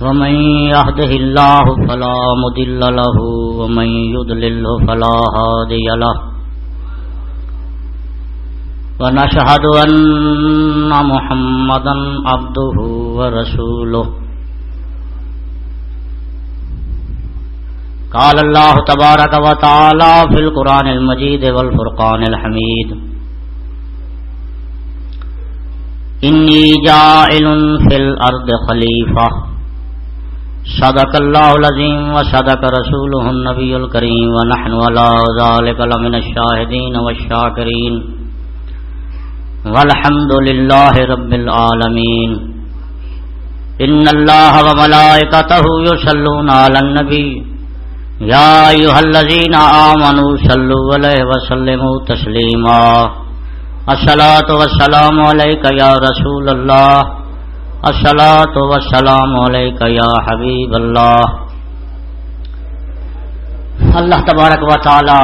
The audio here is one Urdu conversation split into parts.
ومن يهده الله فلا مدل له، ومن يدلل فلا هادي له. ونشهد أن محمدا عبده ورسوله. قال الله تبارك وتعالى في القرآن المجيد والفرقان الحميد. إني جائل في الأرض خليفة. صدق الله العظيم وصدق رسوله النبي الكريم ونحن ولا ذلك لمن الشاهدين والشاكرين والحمد لله رب العالمين إن الله وملائكته يصلون على النبي يا أيها الذين آمنوا صلوا عليه وسلموا تسليما الصلاة والسلام عليك يا رسول الله الصلاة والسلام عليك يا حبيب الله. اللہ تبارک و تعالی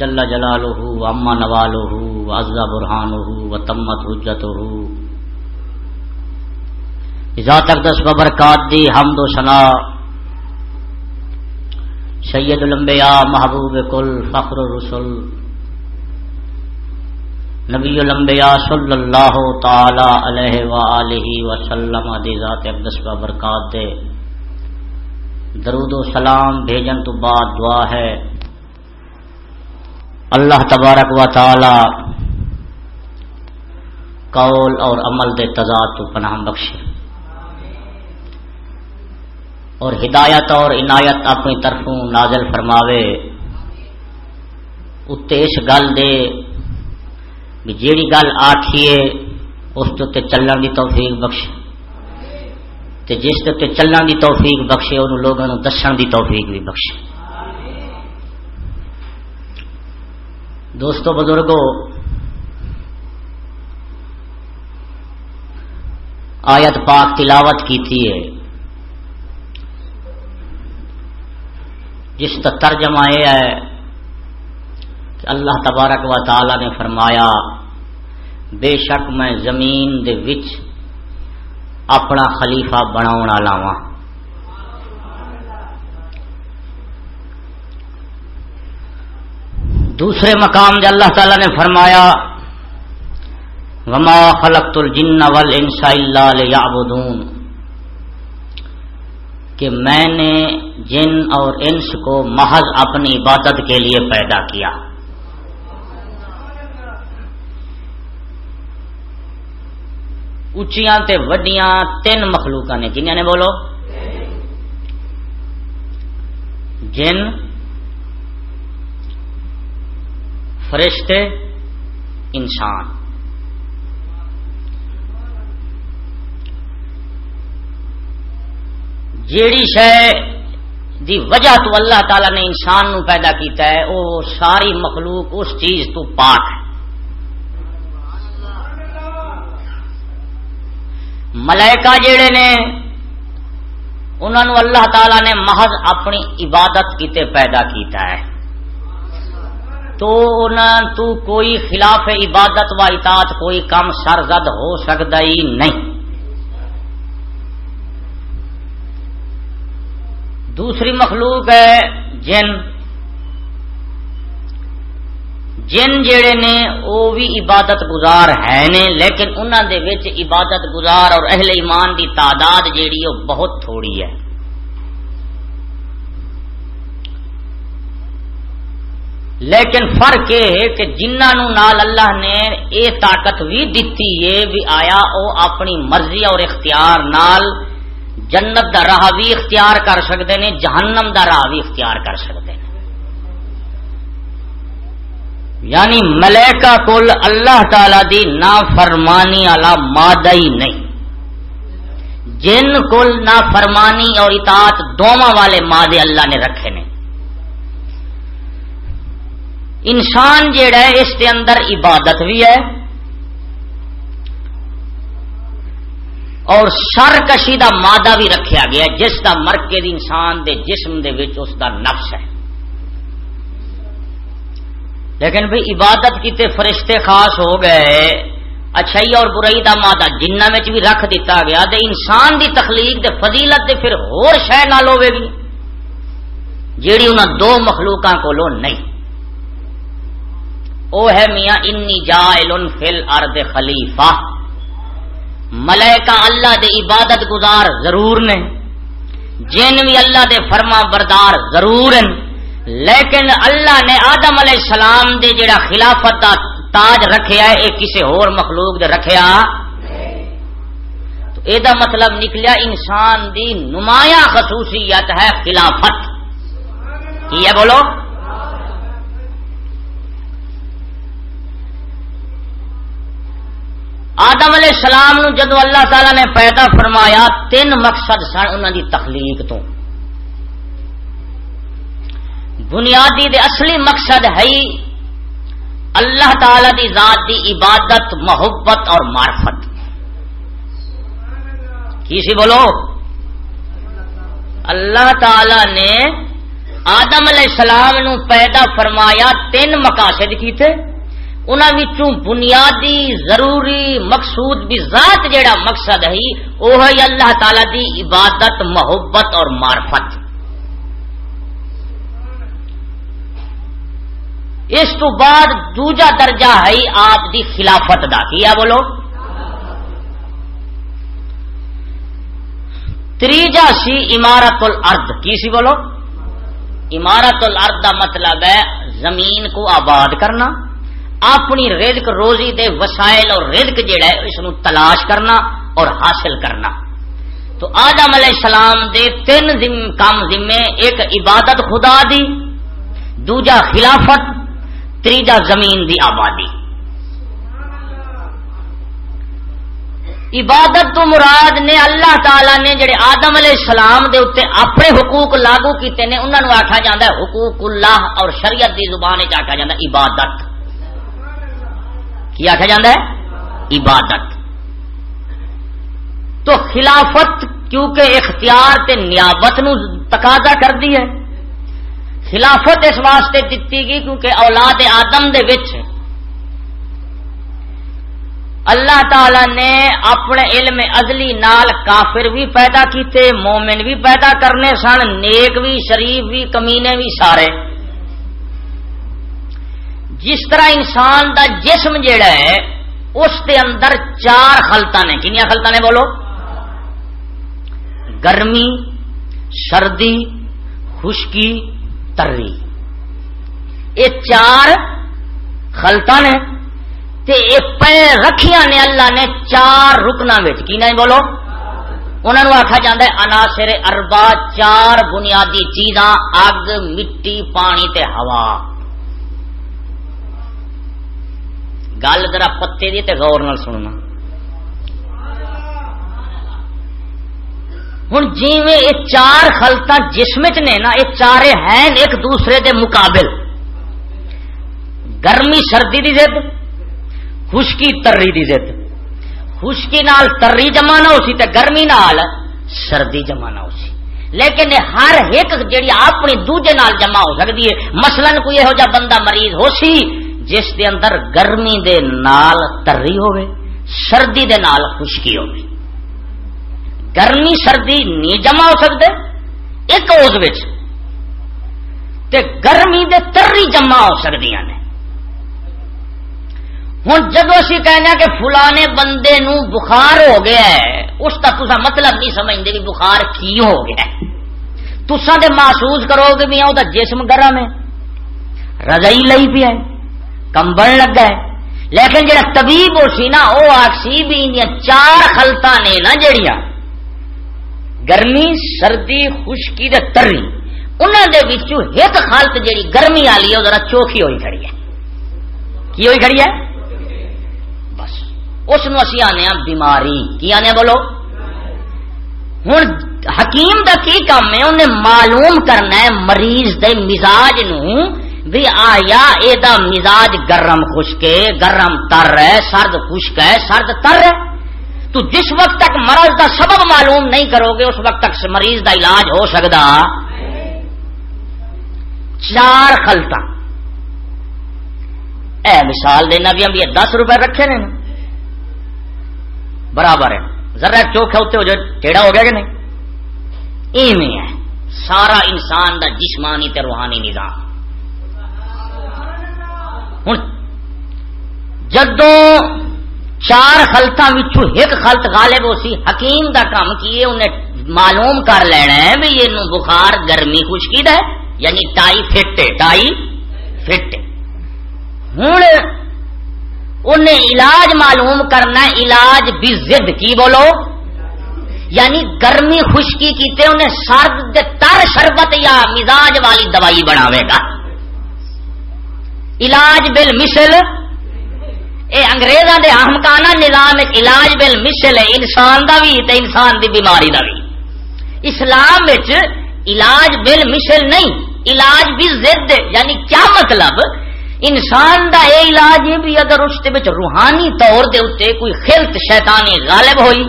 جل جلالہ اما نوالہ وعز برہانہ وتمت حجتہ. اذا تقدس ببرکات دی حمد و ثنا. سید الانبیاء محبوب کل فخر الرسل. نبی الانبیاء صلی اللہ تعالی علیہ وآلہ وسلم دی ذات اقدس و برکات دے۔ درود و سلام بھیجن تو بعد دعا ہے۔ اللہ تبارک و تعالی قول اور عمل دے تضاد تو پناہ بخشے۔ اور ہدایت اور عنایت اپنی طرفوں نازل فرماوے۔ اتیش گل دے بھی جیڑی گل آخیے اس تے چلن دی توفیق بخش تے جس تے چلن دی توفیق بخشے ان لوگوں دسن دی توفیق بھی بخشے۔ دوستو بزرگوں آیت پاک تلاوت کی ہے۔ جس کا ترجمہ یہ ہے کہ اللہ تبارک و تعالی نے فرمایا، بے شک میں زمین دے وچ اپنا خلیفہ بنا لاوا ہاں۔ دوسرے مقام جے اللہ تعالی نے فرمایا، وما خلقت الجن والانس الا ليعبدون۔ کہ میں نے جن اور انس کو محض اپنی عبادت کے لیے پیدا کیا۔ اچیاں تے وڈیاں تین مخلوق نے کنیا نے بولو؟ جن، فرشتے، انسان۔ جیڑی شہ دی وجہ تو اللہ تعالی نے انسان نو پیدا کیتا ہے وہ ساری مخلوق اس چیز تو پاک ہے۔ ملائکہ جڑے نے، انہوں اللہ تعالی نے محض اپنی عبادت کیتے پیدا کیتا ہے۔ تو انہوں تو کوئی خلاف عبادت و اطاعت، کوئی کم سرزد ہو سکتا ہی نہیں۔ دوسری مخلوق ہے جن جن جڑے نے وہ بھی عبادت گزار ہے نے، لیکن انہوں دے وچ عبادت گزار اور اہل ایمان دی تعداد جیڑی وہ بہت تھوڑی ہے۔ لیکن فرق یہ ہے کہ جنہوں نال اللہ نے یہ طاقت بھی دیتی ہے، بھی آیا وہ اپنی مرضی اور اختیار نال جنت دا راہ بھی اختیار کر سکتے ہیں جہنم دا راہ بھی اختیار کر سکتے ہیں یعنی ملیکا کل اللہ تعالی دی نا فرمانی والا مادہ ہی نہیں۔ جن کل نا فرمانی اور اطاعت دونوں والے مادے اللہ نے رکھے نے۔ انسان جیڑا ہے، اس کے اندر عبادت بھی ہے اور سر کشی کا مادہ بھی رکھا گیا جس کا مرکز انسان دے جسم دے وچ، اس دا نفس ہے۔ لیکن بھئی عبادت کیتے فرشتے خاص ہو گئے، اچھائی اور برائی دا مادہ جنہ میں بھی رکھ دیتا گیا دے انسان دی تخلیق دے فضیلت دے پھر اور شہ نہ لوے گی۔ جیڑی انہاں دو مخلوقاں کو لو نہیں۔ او ہے میاں، انی جائل فل ارد خلیفہ۔ ملائکہ اللہ دے عبادت گزار ضرور نے۔ جن بھی اللہ دے فرما بردار ضرور ہیں۔ لیکن اللہ نے آدم علیہ السلام دے جڑا خلافت دا تاج رکھیا ہے یہ کسی اور مخلوق دے رکھیا۔ تو یہ مطلب نکلیا انسان دی نمایاں خصوصیت ہے خلافت۔ کی ہے بولو؟ آدم علیہ السلام نو جدو اللہ تعالی نے پیدا فرمایا، تین مقصد سن انہوں دی تخلیق تو۔ بنیادی دے اصلی مقصد ہے اللہ تعالی دی ذات دی عبادت، محبت اور معرفت۔ کی سی بولو؟ اللہ تعالی نے آدم علیہ السلام نو پیدا فرمایا تین مقاصد کی تھے۔ انہوں بنیادی، ضروری، مقصود بھی ذات جیڑا مقصد ہے وہ ہے اللہ تعالی دی عبادت، محبت اور معرفت۔ اس تو بعد دوجا درجہ ہے آپ دی خلافت دا۔ کیا بولو؟ تیجا سی عمارت الارض کی سی بولو؟ عمارت الارض دا مطلب ہے زمین کو آباد کرنا، اپنی رزق روزی دے وسائل اور رزق جڑا ہے اس نو تلاش کرنا اور حاصل کرنا۔ تو آدم علیہ السلام دے تین کام ذمے ایک عبادت خدا دی، دوجا خلافت تیجا زمین دی آبادی۔ عبادت تو مراد نے اللہ تعالی نے جڑے آدم علیہ السلام دے اتنے اپنے حقوق لاگو کیتے نے انہوں نے آخا جا حقوق اللہ اور شریعت دی زبان آخا جا عبادت۔ کی آخا جا عبادت۔ تو خلافت کیونکہ اختیار تے نیابت نو تقاضا کر دی ہے خلافت اس واسطے دیتی گئی کیونکہ اولاد آدم دے وچ اللہ تعالی نے اپنے علم ازلی نال کافر بھی پیدا کیتے، مومن بھی پیدا کرنے سن، نیک بھی، شریف بھی، کمینے بھی سارے۔ جس طرح انسان دا جسم جیڑا ہے، اس دے اندر چار خلطا نے۔ کنیا خلطا نے بولو؟ گرمی، سردی، خشکی تری یہ چار خلطا نے پہ رکھیاں نے اللہ نے چار رکنا کی نہیں بولو؟ انہوں نے آخا جا اناسر اربا چار بنیادی چیزاں، اگ، مٹی، پانی تے ہوا۔ گل ذرا پتے دی تے غور نال سننا۔ ہوں جی یہ چار خلطا جسم چ نے نا یہ چارے ہیں ایک دوسرے دے مقابل۔ گرمی سردی دی زد، خشکی تری دی زد۔ خشکی نال تری جمع نہ ہو سی تے گرمی نال سردی جمع نہ ہو سی لیکن ہر ایک جیڑی اپنی دوجے نال جمع ہو سکتی ہے، مثلا کوئی یہو جا بندہ مریض ہو سی جس دے اندر گرمی دے نال تری ہوئے سردی دے نال خشکی ہوئے گرمی سردی نہیں جمع ہو سکتے ایک اس گرمی دے تری جمع ہو سکتی نے ہوں جب اسی کہنا کہ فلانے بندے نو بخار ہو گیا ہے اس کا تصا مطلب نہیں سمجھتے کہ بخار کی ہو گیا ہے تسا دے محسوس کرو گے بھی وہ جسم گرم ہے رضائی لئی پیا کمبل لگا ہے لیکن جڑا طبیب ہو سی نا وہ آخسی بھی چار خلطا نے نا جڑیاں گرمی، سردی، خشکی دے تری انہوں دے وچوں ایک خالت جیڑی گرمی والی ہے ذرا چوکھی ہوئی کھڑی ہے۔ کی ہوئی کھڑی ہے؟ بس۔ اس اسی آنے بیماری۔ کی آنے بولو؟ ہوں حکیم دا کی کام ہے؟ انہیں معلوم کرنا ہے مریض دے مزاج نو بھی آیا، اے دا مزاج گرم خشک ہے، گرم تر ہے، سرد خشک ہے، سرد تر ہے۔ تو جس وقت تک مرض کا سبب معلوم نہیں کرو گے، اس وقت تک مریض کا علاج ہو سکتا۔ چار خلطا اے مثال دینا بھی ہم یہ دس روپے رکھے نے۔ برابر ہے۔ ذرا چوکھا اتنے ہو جائے ٹیڑا ہو گیا کہ نہیں؟ ایویں ہے۔ سارا انسان دا جسمانی تے روحانی نظام۔ ہوں جدو چار خلطاں ایک خلط غالب ہو سی حکیم دا کام کیے، انہیں معلوم کر لینا ہے بھی یہ بخار گرمی خشکی دا ہے یعنی ٹائی فٹ ٹائی فٹ ہوں انہیں علاج معلوم کرنا، علاج بھی زد کی بولو؟ یعنی گرمی خشکی کیتے انہیں سرد تر شربت یا مزاج والی دوائی بناوے گا۔ علاج بل مسل اے انگریزاں دے احمکانہ نظام علاج بل مسل ہے، انسان دا بھی تے انسان دی بیماری دا بھی اسلام علاج بل مسل نہیں، علاج بھی زد یعنی کیا مطلب؟ انسان دا اے علاج ہے بھی اگر اس دے روحانی طور دے اتے کوئی خلط شیطانی غالب ہوئی،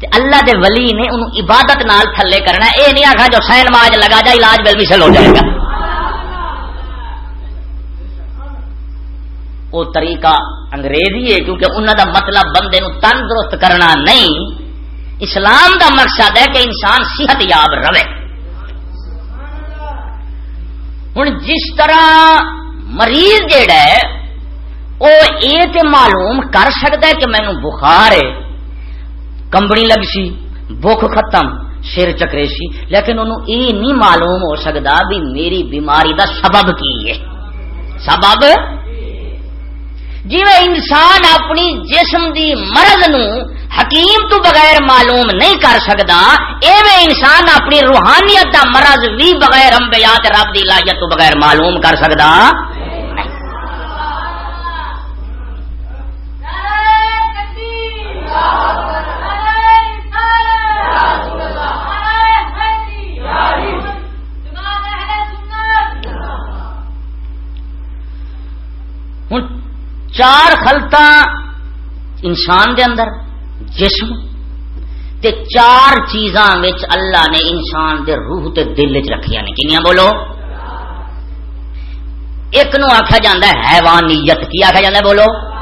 تے اللہ دے ولی نے انہوں عبادت نال تھلے کرنا اے نہیں آخا جو سین ماج لگا جا علاج بل مسل ہو جائے گا۔ وہ طریقہ انگریزی ہے، کیونکہ انہوں دا مطلب بندے نو تندرست کرنا نہیں۔ اسلام دا مقصد ہے کہ انسان صحت یاب رہے۔ ہوں جس طرح مریض جیڑا ہے وہ یہ معلوم کر سکتا ہے کہ مینو بخار ہے۔ کمبنی لگ سی بخ ختم، سر چکرے سی، لیکن انہوں یہ نہیں معلوم ہو سکتا بھی میری بیماری دا سبب کی ہے۔ سبب؟ جی انسان اپنی جسم دی مرض نو حکیم تو بغیر معلوم نہیں کر سکتا ایویں انسان اپنی روحانیت دا مرض بھی بغیر امبیات رب دی لاجت تو بغیر معلوم کر سکتا چار خلطا انسان دے اندر، جسم۔ تے چار چیزاں اللہ نے انسان دے روح تے دل چ رکھیا نے۔ کنیا بولو؟ ایک نو آخیا جا حیوانیت۔ کی آخیا جا بولو۔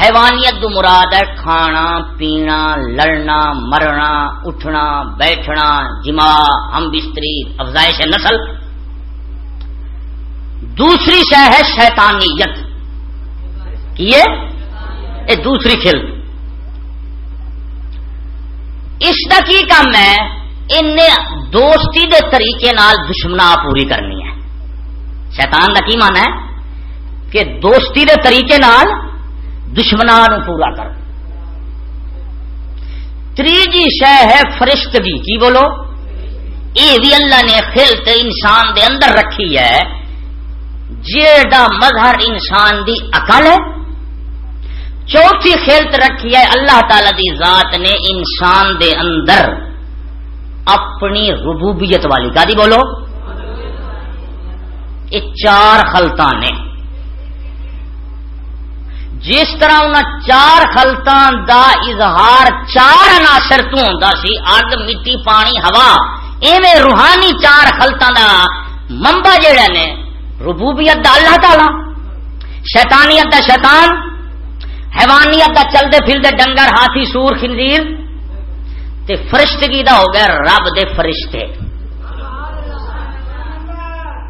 حیوانیت دو مراد ہے، کھانا، پینا، لڑنا، مرنا، اٹھنا، بیٹھنا جمع ہم بستری، افزائش نسل۔ دوسری شہ ہے شیطانیت۔ یہ دوسری کھل۔ اس کا کی کام ہے ان دوستی دے طریقے نال دشمنا پوری کرنی ہے۔ شیطان کا کی من ہے؟ کہ دوستی دے طریقے نال دشمنا پورا کر۔ تیجی شہ ہے فرشتگی کی بولو؟ یہ بھی اللہ نے خلط انسان دے اندر رکھی ہے۔ جیڑا مظہر انسان دی عقل ہے چوتھی خیلت رکھی ہے، اللہ تعالی دی ذات نے انسان دے اندر اپنی ربوبیت والی۔ کا بولو۔ یہ چار خلطاں نے۔ جس طرح ان چار خلطاں دا اظہار چار عناصر تو ہوندا سی، اگ، مٹی، پانی، ہوا، ایویں روحانی چار خلطاں دا منبع جڑا نے، ربوبیت دا اللہ تعالی، شیطانیت دا شیطان حیوانیت دا چلتے پھرتے ڈنگر، ہاتھی، سور، خنزیر۔ تے فرشتگی دا ہو گیا رب دے فرشتے۔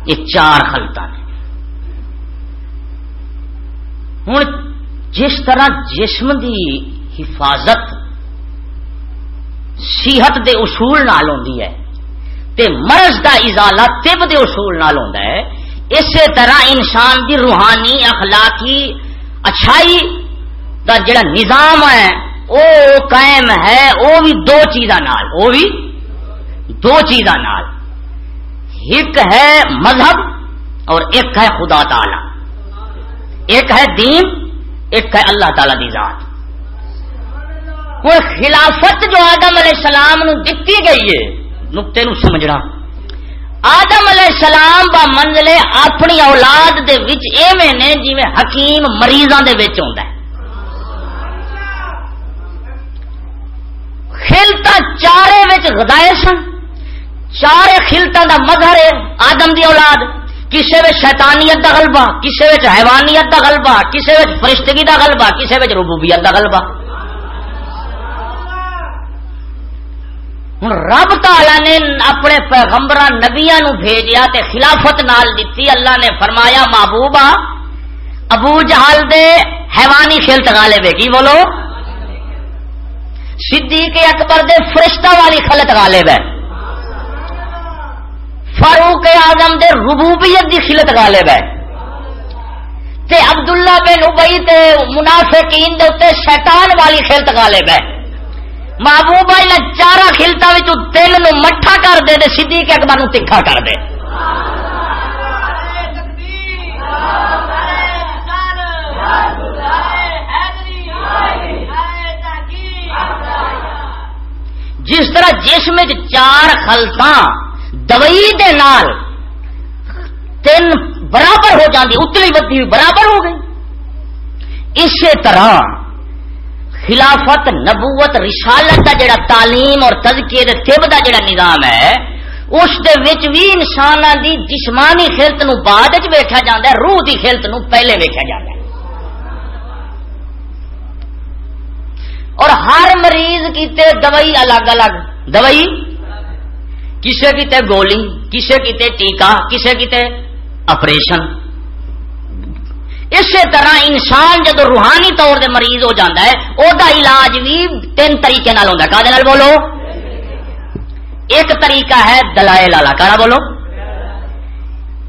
یہ چار خلطا نے۔ ہوں جس طرح جسم دی حفاظت، صحت دے اصول نال ہوندی ہے، تے مرض دا ازالہ طب دے اصول نال ہوندا ہے، اسی طرح انسان دی روحانی، اخلاقی، اچھائی دا جڑا نظام ہے، او قائم ہے وہ بھی دو چیزاں نال وہ بھی دو چیزاں نال۔ ایک ہے مذہب اور ایک ہے خدا تعالی۔ ایک ہے دین، ایک ہے اللہ تعالی دی ذات۔ وہ خلافت جو آدم علیہ السلام نو دتی گئی ہے، نقطے نو سمجھنا۔ آدم علیہ السلام با منزلے اپنی اولاد دے وچ ایویں نے جویں حکیم مریضاں دے وچ ہوندا ہے۔ خلتا چارے وچ غدائے سن۔ چارے خلتا دا مظہر ہے، آدم دی اولاد۔ کسے وچ شیطانیت دا غلبہ، کسے وچ حیوانیت دا غلبہ، کسے وچ فرشتگی دا غلبہ، کسے وچ ربوبیت دا غلبہ۔ ہوں رب تالا نے اپنے پیغمبر نبیا بھیجیا تے خلافت نال دیتی اللہ نے فرمایا، محبوبہ، ابو جہل دے حیوانی خلت غالب ہے کی بولو۔ صدیق اکبر دے فرشتہ والی خلط غالب ہے۔ فاروق آزم دے ربوبیت دی خلت غالب ہے۔ تے عبداللہ بن ابئی تے منافقین دے اتنے شیطان والی خلت غالب ہے۔ محبوبہ انہیں چارا خلتا تین نو مٹھا کر دے دے صدیق اکبر نو تکھا کر دے۔ جس طرح جسم چار خلطاں دوائی دے نال تین برابر ہو جاتی اتلی بدی ہوئی برابر ہو گئی۔ اسی طرح خلافت، نبوت، رسالت کا جڑا تعلیم اور تزکیے طب کا جڑا نظام ہے، اس دے وچ بھی انسان دی جسمانی خلت نو بعد ویکیا جا روح دی خلت نو پہلے ویکیا جا اور ہر مریض کیتے دوائی الگ الگ۔ دوائی؟ کسے کیتے گولی، کسے کیتے ٹیکا کسے کیتے آپریشن۔ اسی طرح انسان جب روحانی طور سے مریض ہو جاتا ہے وہ علاج بھی تین طریقے نال ہوتا ہے۔ کہ بولو؟ ایک طریقہ ہے دلائل والا۔ کہنا بولو؟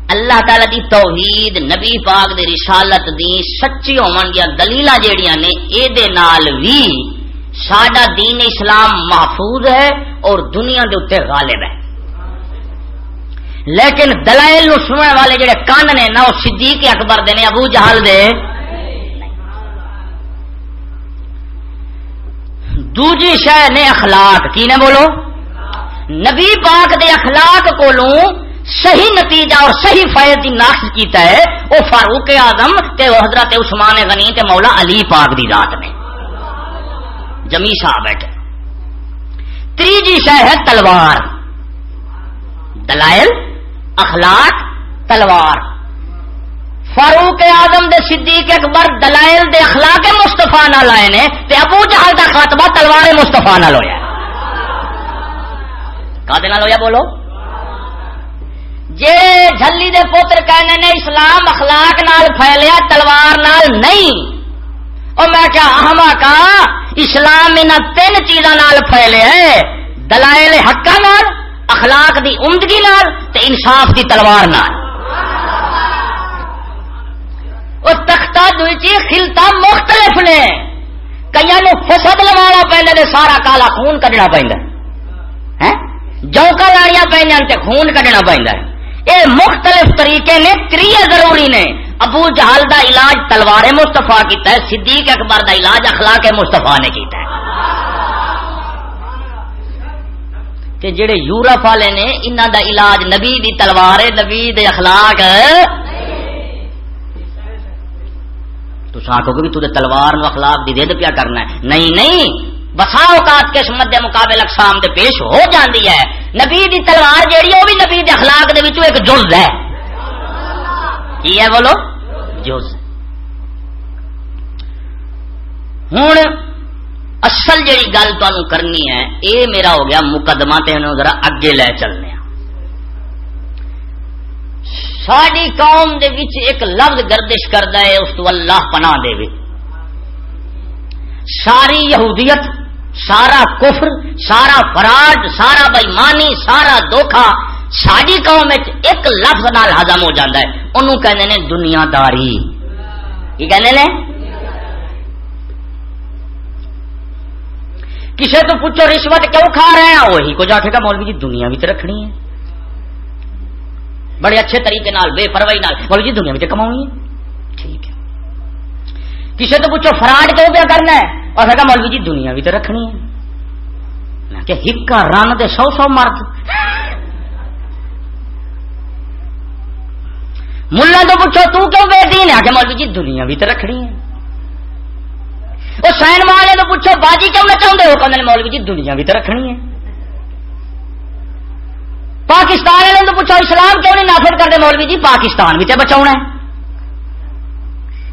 اللہ تعالی دی توحید، نبی پاک دی رسالت دی سچی ہون گیا دلیل جیڑیاں نے اے دے نال بھی ساڈا دین اسلام محفوظ ہے اور دنیا دے اتنے غالب ہے۔ لیکن دلائل نو سننے والے جڑے کان نے نہ وہ صدیق اکبر دے نے، ابو جہل دے۔ دوجی شہ نے اخلاق، کی نے بولو؟ نبی پاک دے اخلاق کو صحیح نتیجہ اور صحیح فائد کی نقش کیتا ہے وہ فاروق اعظم تے حضرت عثمان غنی تے مولا علی پاک دی رات میں جمی صاحب بیٹھے تیجی شہ ہے تلوار۔ دلائل، اخلاق، تلوار۔ فاروق آدم دے صدیق اکبر دلائل دے اخلاق مستفا نہ لائے نے تے ابو جہل دا خاتمہ تلوار مستفا نہ لویا کا ہویا بولو؟ جے جھلی دے پوتر کہنے نے اسلام اخلاق نال پھیلیا تلوار نال نہیں۔ اور میں کیا اہما کا اسلام ان تین چیزاں نال پھیلے ہے دلائل حقا نال، اخلاق دی عمدگی نال تے انصاف دی تلوار نال۔ اور تختہ دوچی خلتا مختلف نے کئی نو فسد لوانا پہنے دے سارا کالا خون کڈنا پہ جوکا لاڑیاں پہنے پہ خون کڈنا پہ یہ مختلف طریقے نے کری ضروری نے۔ ابو جہل دا علاج تلوار مستفا کیتا ہے، صدیق اکبر دا علاج اخلاق مستفا نے کیتا ہے۔ کہ جڑے یورپ والے نے انہوں دا علاج نبی دی تلوار، نبی دے اخلاق۔ تو آخو گے بھی تو تلوار نو اخلاق دی دید پیا کرنا ہے۔ نہیں نہیں۔ بسا اوقات کے مد مقابل اقسام دے پیش ہو جاندی ہے۔ نبی دی تلوار جیڑی وہ بھی نبی دے اخلاق دے وچوں ایک جز ہے۔ کی ہے بولو؟ جز ہوں اصل جیڑی گل تمہیں کرنی ہے، اے میرا ہو گیا مقدمہ، تے ذرا اگے لے چلنے ساری قوم دے وچ ایک لفظ گردش کرتا ہے، اس تو اللہ پناہ دے۔ ساری یہودیت، سارا کفر، سارا فراڈ، سارا بےمانی، سارا دھوکھا ساری قوم ایک لفظ نال ہزم ہو جاتا ہے۔ انہوں کہنے نے دنیا داری کی کہنے نے؟ کسی تو پوچھو رشوت کیوں کھا رہے ہیں؟ وہی کو جا کے مولوی جی دنیا بھی تو رکھنی ہے۔ بڑے اچھے طریقے نال، بے پرواہی نال۔ مولوی جی دنیا بھی تو کماؤنی ہے۔ ٹھیک ہے۔ کسی تو پوچھو فراڈ کیوں پیا کرنا ہے؟ اور ہے مولوی جی دنیا بھی تو رکھنی ہے۔ کہ ہکا رن دے سو سو مرد۔ ملا تو پوچھو، تو کیوں بیٹی نے آ کے مولوی جی دنیا بھی تو رکھنی ہے۔ وہ سائن والے تو پوچھو، باجی کیوں نہ چاہتے ہو؟ کہ مولوی جی دنیا بھی تو رکھنی ہے۔ پاکستان والے تو پوچھو، اسلام کیوں نہیں نافذ کرتے؟ مولوی جی پاکستان بھی تو بچاؤنا ہے۔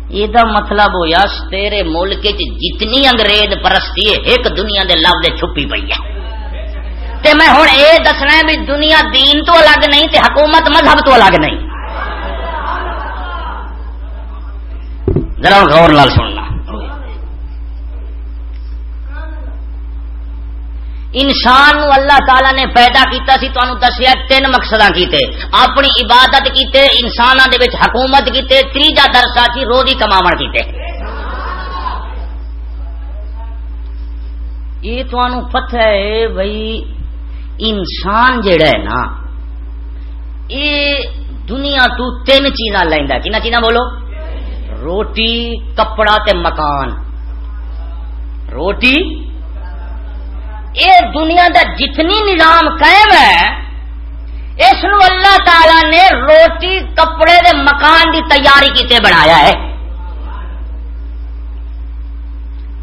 یہ مطلب ہوا تیرے ملک جتنی انگریز پرستی ہے، ایک دنیا دے لفظ چھپی پی ہے۔ تے میں ہوں یہ دسنا بھی دنیا دین تو الگ نہیں، تے حکومت مذہب تو الگ نہیں۔ ذرا غور لال سننا انسان نو اللہ تعالی نے پیدا کیتا سی تو دسیا تین مقصد کیتے۔ اپنی عبادت کیتے انسانوں دے وچ حکومت کیتے تیجا درسا سی روزی کماون کیتے۔ یہ تو پتہ ہے بھائی انسان جڑا ہے نا، یہ دنیا تو تین چیزاں لینا کن چیزاں بولو؟ روٹی، کپڑا تے مکان۔ روٹی؟ یہ دنیا دا جتنی نظام قائم ہے اس نو اللہ تعالی نے روٹی، کپڑے دے مکان دی تیاری کیتے بنایا ہے۔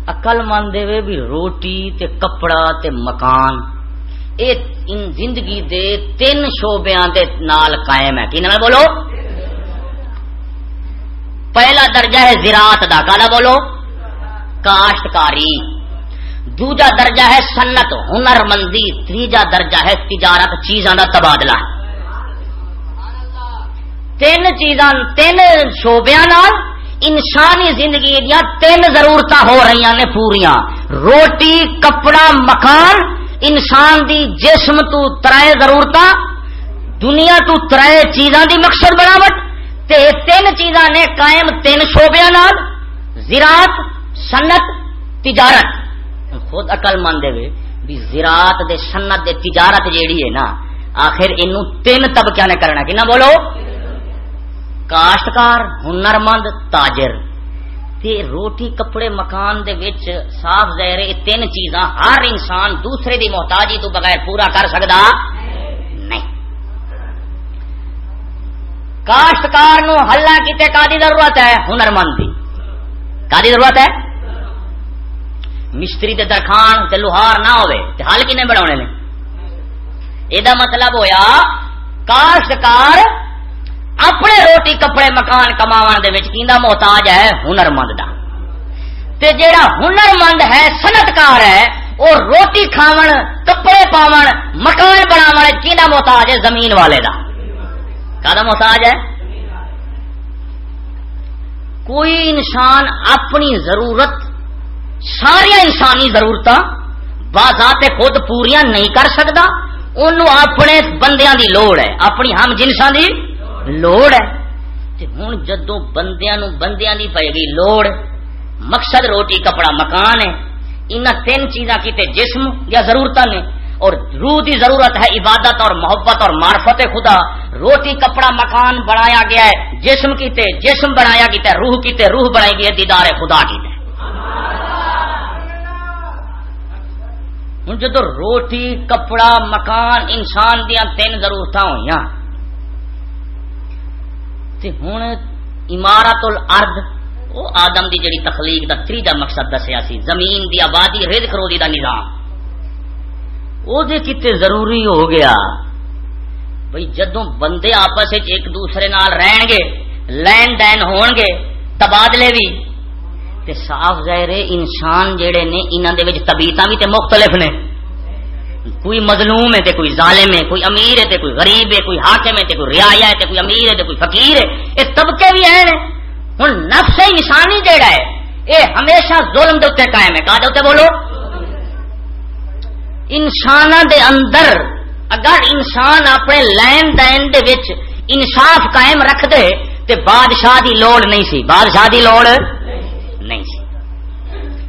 اقل من دے بھی روٹی تے کپڑا تے مکان۔ اے زندگی دے تین شعبیاں دے نال قائم ہے۔ کی نام بولو؟ پہلا درجہ ہے زراعت دا۔ کالا بولو۔ کاشتکاری۔ دوجا درجہ ہے سنت ہنر مندی تیجا درجہ ہے تجارت۔ چیزاں کا تبادلہ۔ تین چیزاں، تین شوبیا انسانی زندگی دیا تین ضرورت ہو رہی نے پوریا روٹی، کپڑا، مکان، انسان دی جسم تو ترائے ضرورت دنیا تو ترائے چیزاں دی مقصد بناوٹ۔ تے تین چیزاں نے قائم تین شوبیا زراعت سنت تجارت۔ خود اقل من دے بھی زراعت دے سنت دے تجارت جیڑی ہے نا، آخر ان تین طبقے نے کرنا کہ نہ بولو؟ کاشتکار ہنر مند تاجر۔ تے روٹی، کپڑے، مکان دے وچ صاف ظاہر یہ تین چیزاں ہر انسان دوسرے دی محتاجی تو بغیر پورا کر سکتا نہیں کاشتکار نو ہلا کیتے کا ضرورت ہے؟ ہنر مند کی کا ضرورت ہے؟ مستری تے درخان تے لوہار نہ ہوئے تے کنے بنا نے؟ یہ مطلب ہویا کاشتکار اپنے روٹی کپڑے مکان کما محتاج ہے؟ ہنر مند کا تے جیڑا ہنر مند ہے، صنعتکار ہے وہ روٹی کھاون، کپڑے پاون، مکان بناو کہنا محتاج ہے زمین والے کا کا محتاج ہے؟ کوئی انسان اپنی ضرورت ساریا انسانی ضرورت بازات خود پوریا نہیں کر سکتا۔ ان اپنے بندیاں دی لوڑ ہے، اپنی ہم جنساں دی لوڑ ہے۔ ہوں جدو بندیا نو بندیاں دی پائے گی لوڑ، مقصد روٹی، کپڑا، مکان ہے۔ ان تین چیزاں کیتے جسم یا ضرورت نے۔ اور روح دی ضرورت ہے عبادت اور محبت اور معرفت خدا۔ روٹی، کپڑا، مکان بنایا گیا ہے، جسم کیتے جسم بنایا گیا روح کیتے روح بنائی گئی ہے، دیدار خدا کیتے ہوں جدو روٹی، کپڑا، مکان، انسان دیا تین ضرورت ہوئی ہوں عمارت الارض وہ آدم دی جڑی تخلیق دا تیجا مقصد دسیا سی، زمین دی آبادی رد کروی دا نظام۔ وہ کتے ضروری ہو گیا بھائی جدو بندے آپس ایک دوسرے نال رہن گے لین دین ہون گے تبادلے بھی تے صاف ظاہر انسان جڑے نے انہوں دے وچ طبیعتاں بھی تے مختلف نے کوئی مظلوم ہے تے کوئی ظالم ہے کوئی امیر ہے تے کوئی غریب ہے کوئی حاکم ہے تے کوئی رعایا ہے تے کوئی امیر ہے تے کوئی فقیر ہے یہ طبقے بھی ہیں ہن نفس انسانی جیڑا ہے یہ ہمیشہ ظلم دے قائم ہے کہا دے بولو انسان دے اندر، اگر انسان اپنے لین دین دے وچ انصاف قائم رکھ دے تے بادشاہ دی لوڑ نہیں سی۔ بادشاہ دی لوڑ نہیں سی۔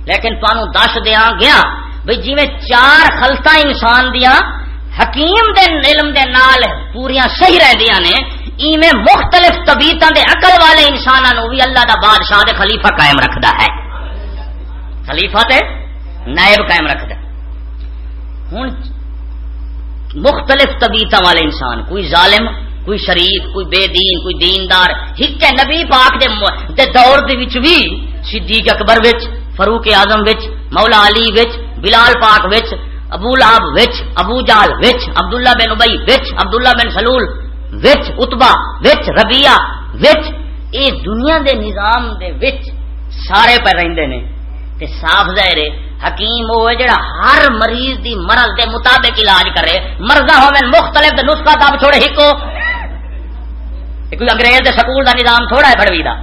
لیکن تمہوں دس دیا گیا بھائی جی چار خلطا انسان دیا حکیم دے علم دے نال پوریا صحیح رہدیا نے، ایویں مختلف طبیعت دے عقل والے انسانوں بھی اللہ دا بادشاہ دے خلیفہ قائم رکھدا ہے۔ خلیفہ تے نائب قائم رکھدا ہوں۔ مختلف طبیعت والے انسان کوئی ظالم کوئی شریف کوئی بے دین کوئی دیندار ہک ہے نبی پاک دے, دے دور دے وچ بھی صدیق اکبر وچ فاروق اعظم وچ مولا علی وچ بلال پاک وچ ابو لاب وچ ابو جال وچ عبداللہ بن ابئی وچ عبداللہ بن سلول وچ اتبا وچ ربیہ وچ۔ اے دنیا دے نظام دے وچ سارے پہ رہندے نے۔ تے صاف ظاہر ہے حکیم وہ جڑا ہر مریض دی مرض دے مطابق علاج کرے۔ مرضہ ہوئے مختلف نسخہ دب چھوڑے، ہکو۔ کوئی انگریز دے سکول دا نظام تھوڑا ہے بڑوی دا۔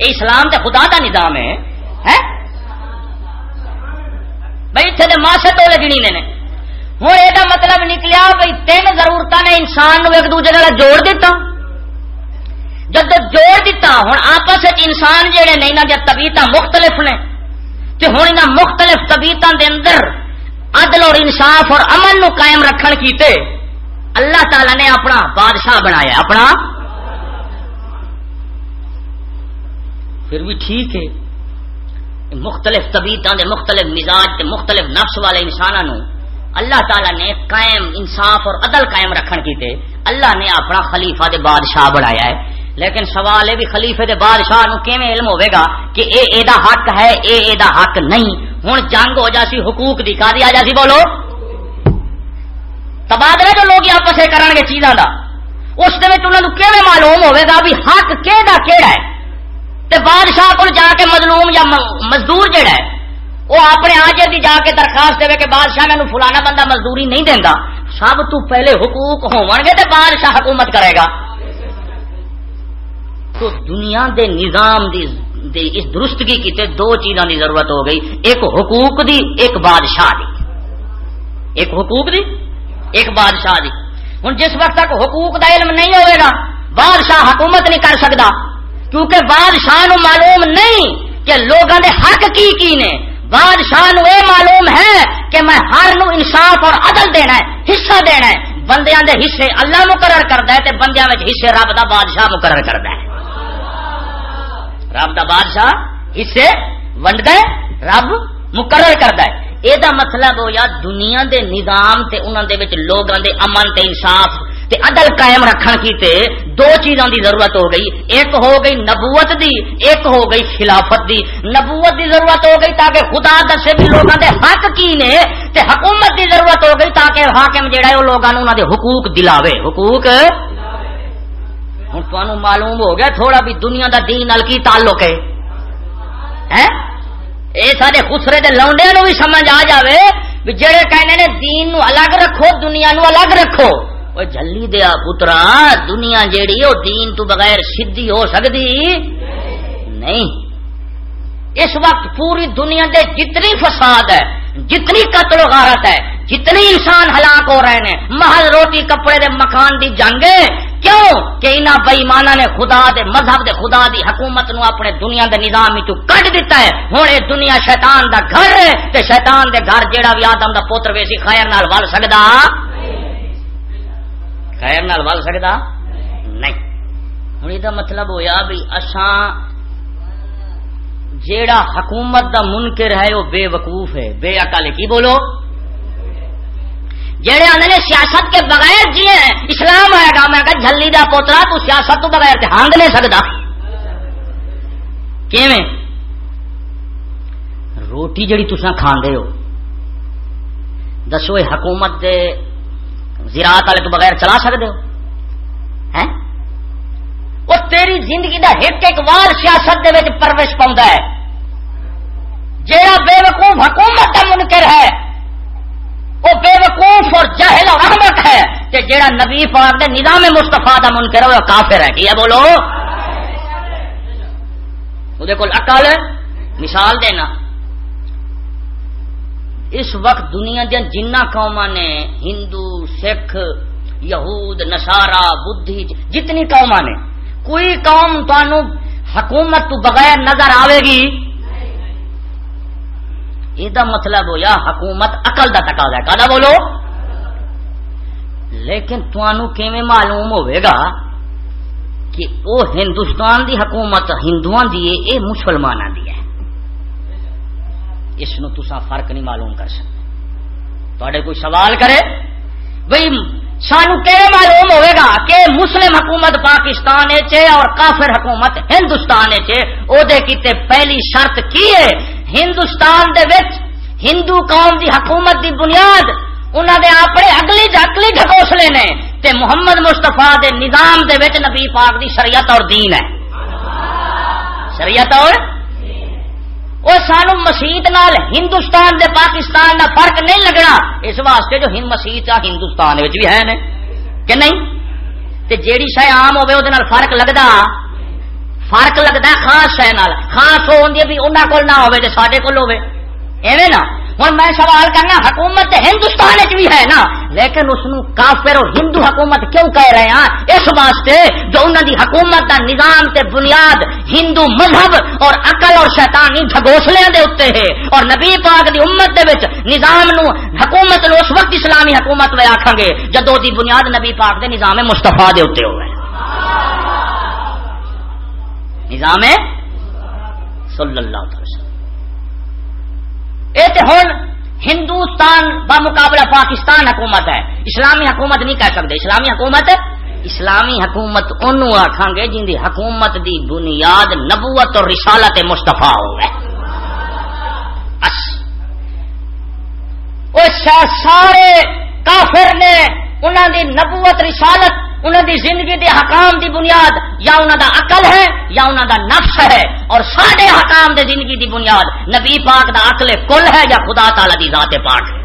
اے اسلام تے خدا دا نظام ہے بھائی اتنے ماسے تو لگنی نے ہوں یہ مطلب نکلیا بھائی تین ضرورت نے انسان ایک دوجے جوڑ دیتا۔ جب جوڑ دیتا ہوں آپس انسان جہے نے یہاں طبیعت مختلف نے۔ تو ہوں یہاں مختلف طبیعت دے اندر عدل اور انصاف اور امن نو قائم رکھن کیتے اللہ تعالی نے اپنا بادشاہ بنایا اپنا؟ پھر بھی ٹھیک ہے۔ مختلف طبیعت دے مختلف مزاج دے مختلف نفس والے انسانوں اللہ تعالی نے قائم انصاف اور عدل قائم رکھن کیتے۔ اللہ نے اپنا خلیفہ دے بادشاہ بنایا ہے۔ لیکن سوال ہے بھی خلیفے دے بادشاہ نو کیویں علم ہوے گا کہ اے اے دا حق ہے، اے اے دا حق نہیں؟ ہن جنگ ہو جاسی، حقوق دی کا آ جاسی، بولو۔ تبادلہ جو لوگ آپس میں کرن گے چیزاں دا۔ اس دے وچ انہاں نو کیویں معلوم ہوے گا بھی حق کیڑا کیڑا ہے؟ تے بادشاہ کو جا کے مظلوم یا مزدور جڑا ہے وہ اپنے آجے دی جا کے درخواست دے کہ بادشاہ میں فلانا بندہ مزدوری نہیں دینا سب تو پہلے حقوق ہون گے تے بادشاہ حکومت کرے گا۔ تو دنیا دے نظام دی دے اس درستگی کی دو چیزاں دی ضرورت ہو گئی۔ ایک حقوق دی، ایک بادشاہ دی۔ ایک حقوق دی؟ ایک بادشاہ دی۔ ہوں جس وقت تک حقوق دا علم نہیں ہوئے گا، بادشاہ حکومت نہیں کر سکتا کیونکہ بادشاہ نو معلوم نہیں کہ لوگوں نے حق کی کی نے۔ بادشاہ نو یہ معلوم ہے کہ میں ہر نو انصاف اور عدل دینا ہے، حصہ دینا ہے۔ بندیاں دے حصے اللہ مقرر کرتا ہے تے بندیاں میں حصے رب دا بادشاہ مقرر کرتا ہے۔ رب دا بادشاہ حصے ونڈ ہے، رب مقرر کرتا ہے۔ یہ مطلب ہو یا دنیا دے نظام تے انہوں دے وچ لوگوں دے امن تے انصاف تے عدل قائم رکھن کی تے دو چیزوں دی ضرورت ہو گئی۔ ایک ہو گئی نبوت دی، ایک ہو گئی خلافت دی۔ نبوت دی ضرورت ہو گئی تاکہ خدا دسے بھی لوگوں دے حق کی نے تے حکومت دی ضرورت ہو گئی تاکہ حاکم جڑا ہے وہ لوگوں انہوں دے حقوق دلاوے۔ حقوق ہوں تمہیں معلوم ہو گیا تھوڑا بھی دنیا دا دین نال کی تعلق ہے؟ یہ سارے خسرے دے لونڈے نو بھی سمجھ آ جاوے بھی جڑے کہنے نے دین نو الگ رکھو، دنیا نو الگ رکھو۔ وہ جلی دیا پترا، دنیا جیڑی وہ دین تو بغیر سدھی ہو سکتی نہیں۔ اس وقت پوری دنیا دے جتنی فساد ہے، جتنی قتل و غارت ہے، جتنی انسان ہلاک ہو رہے ہیں، محل روٹی کپڑے دے مکان دی جنگ کیوں کہ انہاں بےمانا نے خدا دے مذہب دے خدا دی حکومت نو اپنے دنیا دے نظام چ کٹ دیتا ہے۔ ہوں یہ دنیا شیطان دا گھر ہے تے شیطان دے گھر جیڑا بھی آدم دا پوتر ویسی خیر نال ول سکدا؟ خیر نال ول سکدا؟ نہیں۔ ہوں یہ مطلب ہویا بھی اساں جیڑا حکومت دا منکر ہے وہ بے وقوف ہے۔ بے عقل کی بولو؟ جہے آدھے نے سیاست کے بغیر جیے اسلام آئے گا، میں کہ جلی دا پوترا، تو سیاست تو بغیر تے ہانگ نہیں سکتا۔ کیویں؟ روٹی جڑی تسا کھاندے ہو۔ دسو یہ حکومت دے زراعت والے تو بغیر چلا سکتے ہو۔ وہ تیری زندگی دا ایک ایک وال سیاست دے وچ پروش پاؤں ہے۔ جہاں بے وقوف حکومت کا منکر ہے وہ بے وقوف اور جہل اور احمد ہے کہ جیڑا نبی پاک نے نظام مستفا کا منکر ہے، وہ کافر ہے۔ کیا بولو۔ وہ کو مثال دینا۔ اس وقت دنیا دیا جنہ قوم نے ہندو، سکھ، یہود نسارا بدھی، جتنی قوم نے، کوئی قوم تنوع حکومت تو بغیر نظر آئے گی؟ یہ مطلب ہو یا حکومت اقل کا تقاضا ہے۔ کا بولو؟ لیکن تمہوں معلوم ہوئے گا کہ وہ ہندوستان دی حکومت ہندو دی ہے یہ مسلمانوں دی ہے۔ اس تسا فرق نہیں معلوم کر سکتے۔ تے کوئی سوال کرے؟ بھائی سانو کہ معلوم ہوئے گا کہ مسلم حکومت پاکستان اور کافر حکومت ہندوستان کیتے پہلی شرط کی ہے؟ ہندوستان دے وچ ہندو قوم دی حکومت دی بنیاد انہوں دے اپنے اگلی اگلی ڈھکوسلے نے تے محمد مستفا دے نظام دے وچ نبی پاک دی شریعت اور دین ہے۔ شریعت اور وہ سانو مسیت نال ہندوستان دے پاکستان دا فرق نہیں لگنا۔ اس واسطے جو ہند مسیت آ ہندوستان بھی ہے نے کہ نہیں؟ تے جیڑی شے عام ہوے او نال فرق لگدا، فرق لگتا خاص شہ نال۔ خاص ہو بھی انہوں کو نہ ہوے تے ساڈے کول ہوے ایویں نا؟ ہوں میں سوال کرنا حکومت ہندوستان بھی ہے نا، لیکن اس کافر اور ہندو حکومت کیوں کہہ رہے ہیں؟ اس واسطے جو انہوں دی حکومت دا نظام تے بنیاد ہندو مذہب اور عقل اور شیطانی ڈھگوسلے دے اتنے ہے۔ اور نبی پاک دی امت دے وچ نظام نو حکومت نو اس وقت اسلامی حکومت میں آخان گے جدو دی بنیاد نبی پاک دے نظام مستفا دے اتنے ہوئے۔ نظام صلی اللہ علیہ وسلم۔ یہ ہوں ہندوستان بمقابلہ پاکستان حکومت ہے۔ اسلامی حکومت نہیں کہہ سکتے۔ اسلامی حکومت اسلامی حکومت ان آخان گے جن کی حکومت دی بنیاد نبوت اور رسالت مستفا ہو گئے سارے کافر نے انہوں دی نبوت رسالت انہوں دی زندگی دے حکام دی بنیاد یا انہوں دا عقل ہے یا انہوں دا نفس ہے اور سارے حکام دے زندگی دی بنیاد نبی پاک دا عقل کل ہے یا خدا تعالی دی ذات پاک ہے۔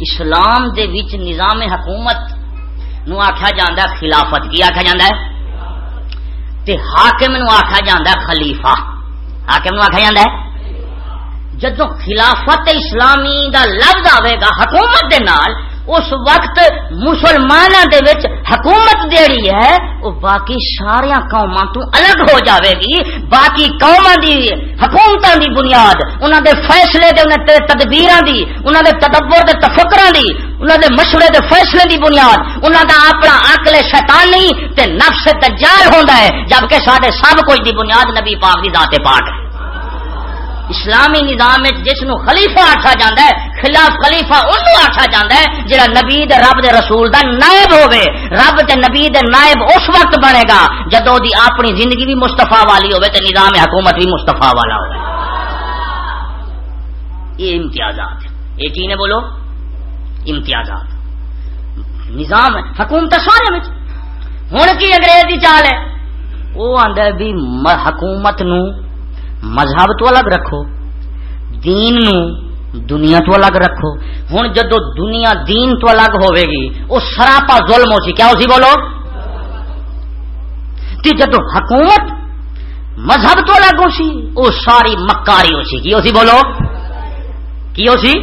اسلام دے وچ نظام حکومت نو آخیا جاندہ خلافت کی آخیا جاندہ ہے؟ تے حاکم نو آخا جاندہ خلیفہ۔ حاکم نو آخا جاندہ ہے؟ جدو خلافت اسلامی دا لفظ آئے گا حکومت دے نال، اس وقت مسلمان دے وچ حکومت دیڑی ہے، وہ باقی سارا قوما تو الگ ہو جاوے گی۔ باقی قوما دی حکومت دی بنیاد انہوں دے فیصلے دے انہوں دے تدبیر دی انہوں دے تدبر دے تفکر دی انہوں دے مشورے دے فیصلے دی بنیاد۔ انہوں دا اپنا عقل شیطانی تے نفس تجار ہوندا ہے، جبکہ سارے سب کچھ دی بنیاد نبی پاک دی ذات پاک ہے۔ اسلامی نظام جس نو خلیفہ آخا جا ہے، خلاف خلیفہ انہوں آخا جا ہے جہاں نبی رب دے رسول دا نائب ہوے رب دے نبی دے نائب اس وقت بنے گا جدو دی اپنی زندگی بھی مستفا والی ہوے تے نظام حکومت بھی مستفا والا ہو یہ امتیازات یہ کی نے بولو؟ امتیازات۔ نظام ہے حکومت سارے ہوں کی انگریزی چال ہے؟ وہ آدھا بھی حکومت نو مذہب تو الگ رکھو، دین نو دنیا تو الگ رکھو۔ ہوں جدو دنیا دین تو الگ ہوے گی وہ سراپا ظلم ہو سی۔ کیا ہو سی بولو؟ جدو حکومت مذہب تو الگ ہو سی وہ ساری مکاری ہو سی۔ کی ہو سی بولو؟ کی ہو سی؟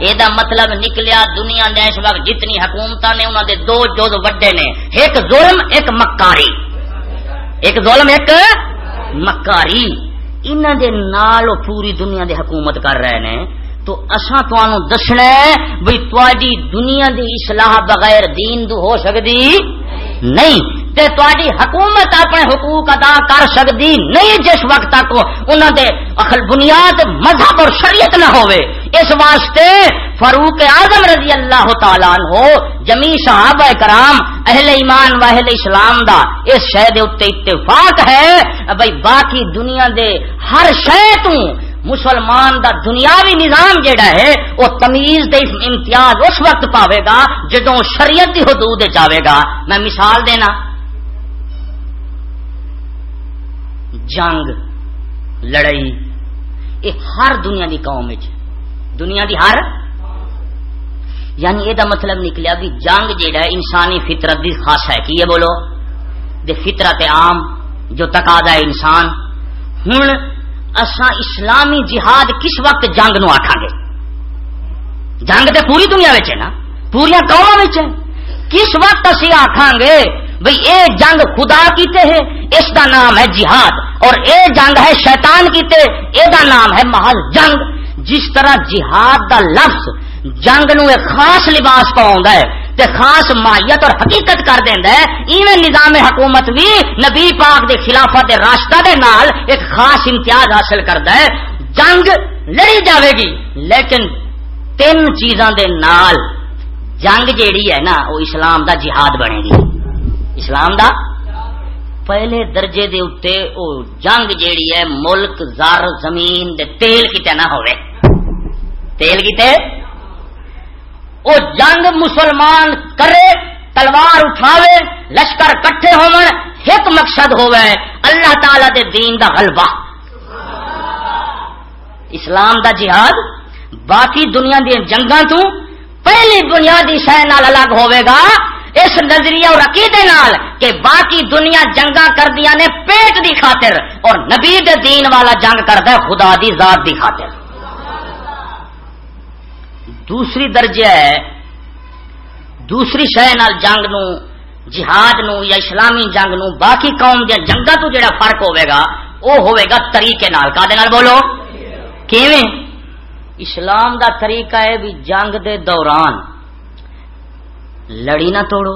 یہ مطلب نکلیا دنیا دے اس وقت جتنی حکومت نے انہوں دے دو جز وڈے نے۔ ایک ظلم، ایک مکاری۔ ایک ظلم، ایک مکاری۔ دے نال پوری دنیا دے حکومت کر رہے ہیں تو اساں اصا دسنا بھائی تاری دنیا دی اصلاح بغیر دین دو ہو سکتی نہیں۔ تے تاری حکومت اپنے حقوق ادا کر سکتی نہیں جس وقت تک انہوں دے اخل بنیاد مذہب اور شریعت نہ ہوئے اس واسطے فاروق اعظم رضی اللہ تعالیٰ ہو جمی صحابہ کرام، اہل ایمان و اہل اسلام دا اس شہد اتفاق ہے بھائی باقی دنیا دے ہر شہ مسلمان دا دنیاوی نظام جیڑا ہے وہ تمیز دے امتیاز اس وقت پاوے گا جدو شریعت دی حدود جاوے گا۔ میں مثال دینا۔ جنگ، لڑائی، یہ ہر دنیا دی قوم دنیا دی ہر یعنی یہ مطلب نکلیا بھی جنگ جیڑا ہے، انسانی فطرت دی خاص ہے کی یہ بولو۔ دے فطرت عام جو تقاضا ہے انسان۔ ہوں اساں اسلامی جہاد کس وقت جنگ نو آخان گے؟ جنگ تو پوری دنیا ہے نا؟ پوریا قوم کس وقت اسی آخان گے بھئی اے جنگ خدا کیتے ہے، اس دا نام ہے جہاد۔ اور اے جنگ ہے شیطان کیتے، اے دا نام ہے محل جنگ۔ جس طرح جہاد دا لفظ جنگ نو ایک خاص لباس پاؤں ہے، تے خاص ماہیت اور حقیقت کر دینا ہے۔ ایویں نظام حکومت بھی نبی پاک دے خلافت راستہ دے نال ایک خاص امتیاز حاصل کرتا ہے۔ جنگ لڑی جاوے گی، لیکن تین چیزاں دے نال جنگ جیڑی ہے نا، وہ اسلام دا جہاد بنے گی۔ اسلام دا پہلے درجے دے اتے او جنگ جیڑی ہے، ملک، زر، زمین دے تیل کتے نہ ہوئے تیل کتے وہ جنگ مسلمان کرے، تلوار اٹھاوے، لشکر کٹھے ایک مقصد ہوئے اللہ تعالی دے دین دا غلبہ۔ اسلام دا جہاد باقی دنیا دیا جنگا تو پہلی بنیادی شہ نال الگ ہوئے گا، اس نظریہ اور عقیدے نال کہ باقی دنیا جنگا کر دیا نے پیٹ دی خاطر اور نبی دے دین والا جنگ کرتا ہے خدا دی ذات دی خاطر۔ دوسری درجہ ہے، دوسری شہ نال جنگ نو، جہاد نو یا اسلامی جنگ نو، باقی قوم دیا جنگا تو جڑا فرق ہوئے گا وہ ہوئے گا طریقے نال۔ کا نال بولو؟ کیویں؟ اسلام دا طریقہ ہے بھی جنگ دے دوران لڑی نہ توڑو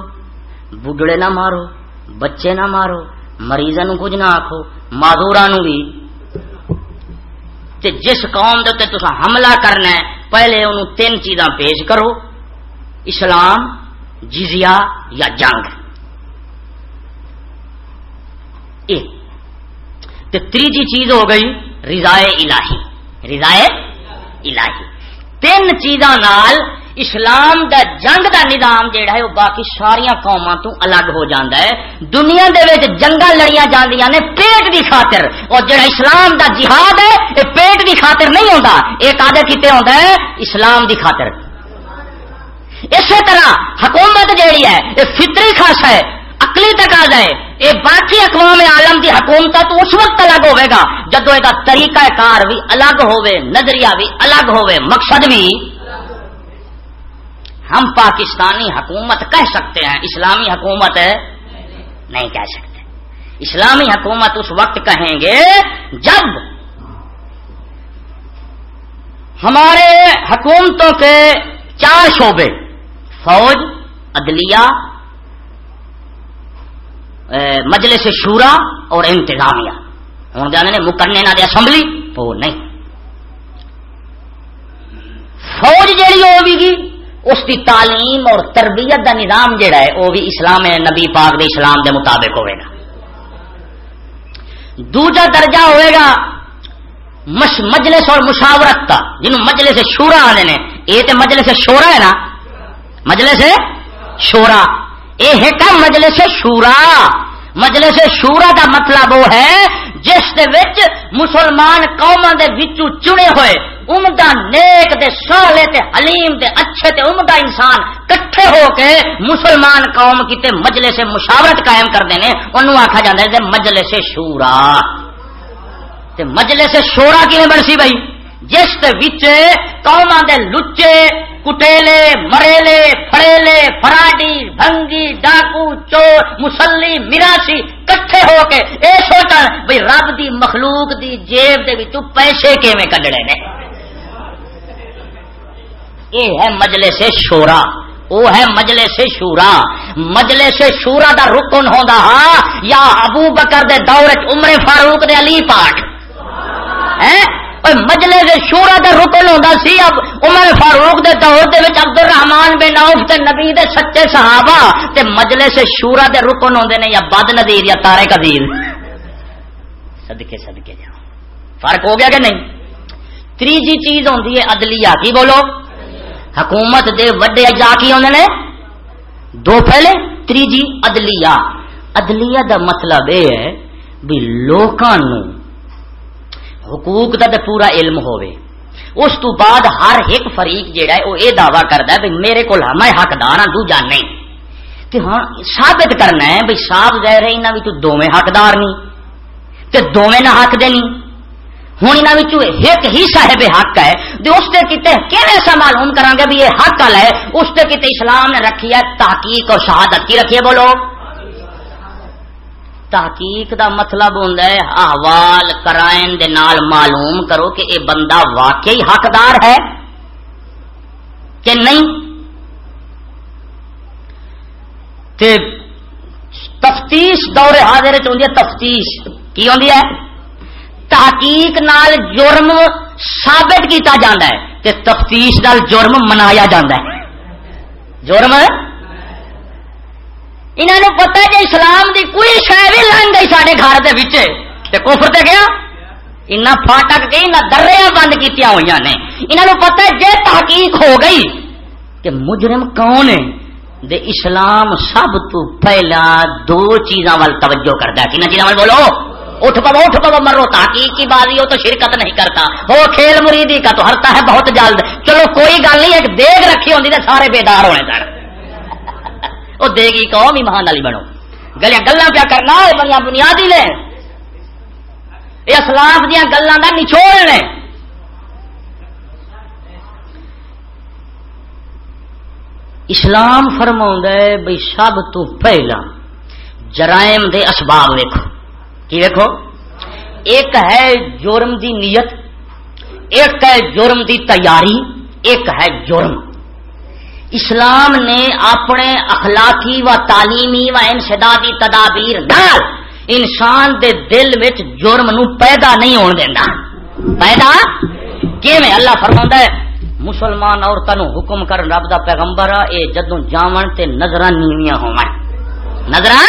بڈڑے نہ مارو، بچے نہ مارو مریضوں نو کچھ نہ آخو معذورا نو بھی۔ تے جس قوم دے تو حملہ کرنا ہے پہلے انہوں تین چیزاں پیش کرو، اسلام جزیا یا جنگ۔ تیجی چیز ہو گئی، رضائے الہی۔ رضائے الہی۔ تین چیزاں نال اسلام دا جنگ دا نظام جیڑا ہے، وہ باقی ساریا قوما تو الگ ہو جاندہ ہے۔ دنیا دے وچ جنگا لڑیاں جاندیاں نے پیٹ دی خاطر۔ اور جڑا اسلام دا جہاد ہے یہ پیٹ دی خاطر نہیں ہوندا۔ ایک آدھے کیتے ہوندا ہے؟ اسلام دی خاطر۔ اسی طرح حکومت جیڑی ہے یہ فطری خاص ہے اقلی تقاضا ہے۔ یہ باقی اقوام عالم کی حکومت تو اس وقت الگ ہوئے گا جدو یہ طریقہ کار بھی الگ ہوئے، نظریہ بھی الگ ہوئے، مقصد بھی ہم پاکستانی حکومت کہہ سکتے ہیں، اسلامی حکومت نہیں کہہ سکتے۔ اسلامی حکومت اس وقت کہیں گے جب ہمارے حکومتوں کے چار شعبے، فوج، عدلیہ مجلس شورا اور انتظامیہ۔ ہوں جانے مکرنے نہ دے اسمبلی وہ نہیں۔ فوج جیڑی ہوگی اس کی تعلیم اور تربیت کا نظام جڑا ہے، وہ بھی اسلام نبی پاک دے اسلام دے مطابق ہوئے گا۔ دوجا درجہ ہوئے گا مجلس اور مشاورت کا جنہوں مجلس شورا آنے نے۔ یہ تو مجلس شورا ہے نا؟ مجلس شورا۔ یہ ہے مجلس شورا؟ مجلس شورا کا مطلب وہ ہے جس دے وچ مسلمان قوم دے وچوں چنے ہوئے، عمدہ نیک دے سالے تے حلیم دے، اچھے تے، عمدہ انسان کٹھے ہو کے مسلمان قوم کی تے مجلس مشاورت قائم کر دینے انہوں آکھا جاندہ ہے مجلس شورا۔ تے مجلس شورا کی بڑسی بھائی جس دے وچ قوم دے لچے، کٹیلے، مریلے فریلے فراڈی، بھنگی، ڈاکو، چور، مسلی میراسی کٹھے ہو کے اے سوچا بھائی رب دی مخلوق دی جیب دے بھی تو پیسے کیویں کڈنے نے؟ یہ ہے مجلس شورا وہ ہے مجلے سے شورا۔ مجلے سے شورا دا رکن ہوندا ہا یا ابو بکر دے دور عمر فاروق دے علی پاٹ۔ ہے مجلے سے شورا کا رکن ہوتا سی اب عمر فاروق دے دور دے وچ عبد الرحمان بن عوف تے نبی دے سچے صحابہ تے مجلے سے شورا دے رکن ہوندے نے یا بد نظیر یا تارے قدیر صدقے صدقے جاؤ فرق ہو گیا کہ نہیں تیجی چیز ہوندی ہے عدلیہ کی بولو حکومت دے وڈے اجا کی ہوندے نے دو پہلے تیجی عدلیہ عدلیہ دا مطلب یہ ہے بھی لوکاں حقوق دا پورا علم ہوئے اس تو بعد ہر ایک فریق جیڑا ہے، وہ یہ دعوی کرتا ہے میرے کو میں حقدار ہاں دوجا نہیں کہ ہاں ثابت کرنا ہے بھائی صاحب ظاہر ہے یہاں تو دونیں حقدار نہیں۔ تے دونیں نہ حق دینی ہوں یہاں ایک ہی صاحب حق ہے۔ جو اس نے کتے ایسا معلوم کریں گے بھی یہ حق والا ہے؟ اس نے کتے اسلام نے رکھی ہے، تحقیق اور شہادت کی رکھی ہے، بولو۔ تحقیق دا مطلب ہوں احوال کرائن دے نال معلوم کرو کہ اے بندہ واقعی حقدار ہے کہ نہیں۔ تے تفتیش دور حاضر چاہیے تفتیش کی ہوتی ہے؟ تحقیق نال جرم ثابت کیتا جاندہ ہے کہ تفتیش نال جرم منایا جاندہ ہے۔ جرم؟ انہوں نے پتا کہ اسلام دی کوئی شہ بھی لائن گئی سارے گھر کے کفر تے گیا؟ ان فاٹک گئی نہ دریا بند کی ہوئی نے۔ انہوں نے پتا جی تحقیق ہو گئی کہ مجرم کون ہے؟ دے اسلام سب تو پہلا دو چیزاں وال توجہ کرتا ہے۔ کن چیزاں وال بولو؟ اٹھ پو اٹھ پو، مرو۔ تحقیق کی بازی ہو تو شرکت نہیں کرتا۔ وہ کھیل مریدی کا تو ہرتا ہے بہت جلد۔ چلو کوئی گل نہیں، ایک دیگ رکھی ہوتی تو سارے بیدار ہونے سر وہ دیگی قوم ایمان والی بنو۔ گلیا گلا کیا کرنا ہے بڑی بنیادی نے۔ یہ اسلاف دیا گلوں کا نچوڑ نے اسلام فرما بھائی سب تو پہلا جرائم دے اسباب ویکو کی ویکو ایک ہے جرم دی نیت، ایک ہے جرم دی تیاری، ایک ہے جرم۔ اسلام نے اپنے اخلاقی و تعلیمی و انسدادی تدابیر ڈال انسان دے دل وچ جرم نو پیدا نہیں ہون دینا پیدا؟ کیویں؟ اللہ فرماندا ہے، مسلمان عورتوں حکم کر، رب دا پیغمبر، اے جدوں جاون تے نظراں نیویاں ہون نظراں؟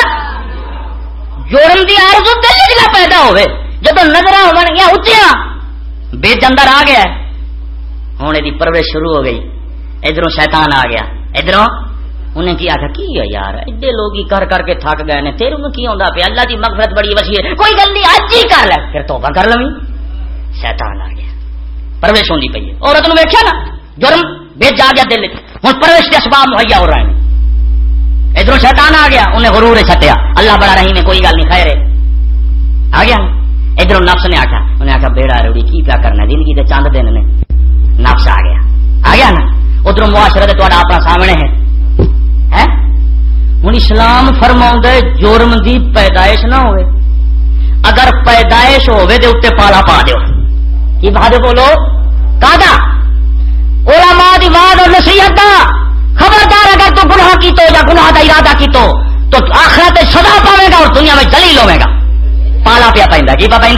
جرم دی آرزو دل وچ پیدا ہوے جدوں نظراں ہون گیا اچیا بیج اندر آ گیا ہن دی پرورش شروع ہو گئی۔ ادھر شیطان آ گیا۔ ادھر انہیں کی آخر کی ہے یار؟ ایڈے لوگ ہی کر کر کے تھک گئے نے۔ تیرے میں کی آتا پیا؟ اللہ کی مغفرت بڑی وسیع ہے۔ کوئی گل نہیں اج ہی کر لے۔ پھر توبہ کر لوی شیطان آ گیا۔ پرویش ہوتی پی ہے۔ عورت نے ویکیا نا؟ جرم، بے جا گیا دل۔ ہوں پرویش کے اسباب مہیا ہو رہے ہیں۔ ادھر شیطان آ گیا، انہیں غرور چھٹیا اللہ بڑا رہی میں کوئی گل نہیں، خیر ہے۔ آ گیا۔ ادھر نفس نے آخیا انہیں آخیا بیڑا روڑی، کی پیا کرنا زندگی کے چند دن نے۔ نفس آ گیا۔ آ گیا نا؟ ادھر معاشرت اپنا سامنے ہے۔ ہوں اسلام فرما جرم دی پیدائش نہ ہوئے۔ اگر پیدائش ہوئے دے اتنے پالا پا دو کی پا دو بولو؟ کا علماء دی وعد اور نصیحت خبردار اگر تو گناہ کی تو یا گناہ دا ارادہ کی تو تو آخرت سزا پاوے گا اور دنیا میں دلیل ہوے گا۔ پالا پیا پہ کی پا پہ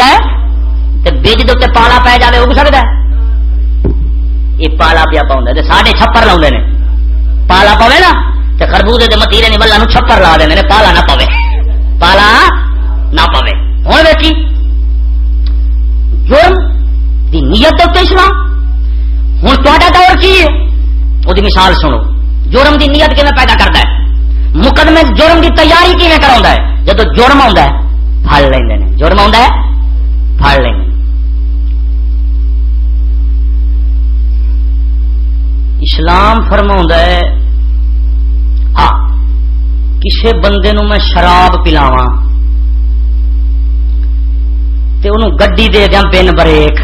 بج دے پالا پی جائے ہو سکتا ہے۔ یہ پالا پیا پاؤں ساڈے چھپر لاؤ نے۔ پالا پوے نا تو خربوزے کے متیرے نے بلا چھپر لا دیں پالا نہ پوے پالا نہ پوے ہوں دیکھی جرم دی نیت دے اسلام۔ ہوں تا دور کی ہے؟ وہ مثال سنو۔ جرم دی نیت کیون پیدا کرتا ہے؟ مقدمے جرم دی تیاری کیون کرا ہے؟ جب جرم آ پڑ لیں جرم آ پڑ لیں اسلام فرما ہے ہاں بندے نو میں شراب پلاوا گڈی دے دیا بن بریک۔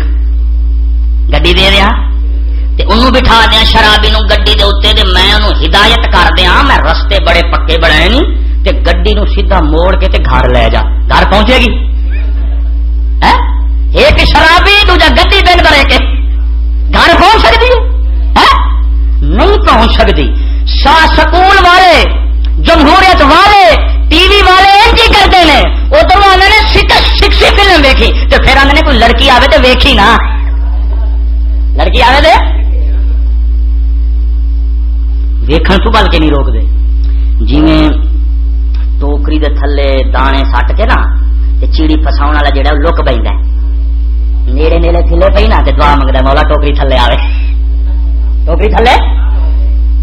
گڈی دے دیا انہوں بٹھا دیا شرابی نو گڈی دے میں انہوں ہدایت کر دیا میں رستے بڑے پکے بڑے نہیں تے گڈی نو سیدھا موڑ کے تے گھر لے جا۔ گھر پہنچے گی؟ ہاں؟ ایک شرابی، دوجا گڈی بن برے گھر پہنچ سکتی ہے؟ ہاں؟ نہیں پہنچ سکتی۔ شاہ سکول والے، جمہوریت والے، ٹی وی والے انجی کرتے ہیں۔ ادھر آنے نے سکسی فلم ویکھی تو پھر آنے نے کوئی لڑکی آوے تو ویکھی نا۔ لڑکی آوے دے ویکھن تو بل کے نہیں روک دے جی ٹوکری دے تھلے دانے سٹ کے نا چیڑی فساؤ والا جہاں لک پہ نیڑے نیڑے تھلے پی نا دعا منگتا مولا ٹوکری تھلے آوے۔ ٹوکری تھلے؟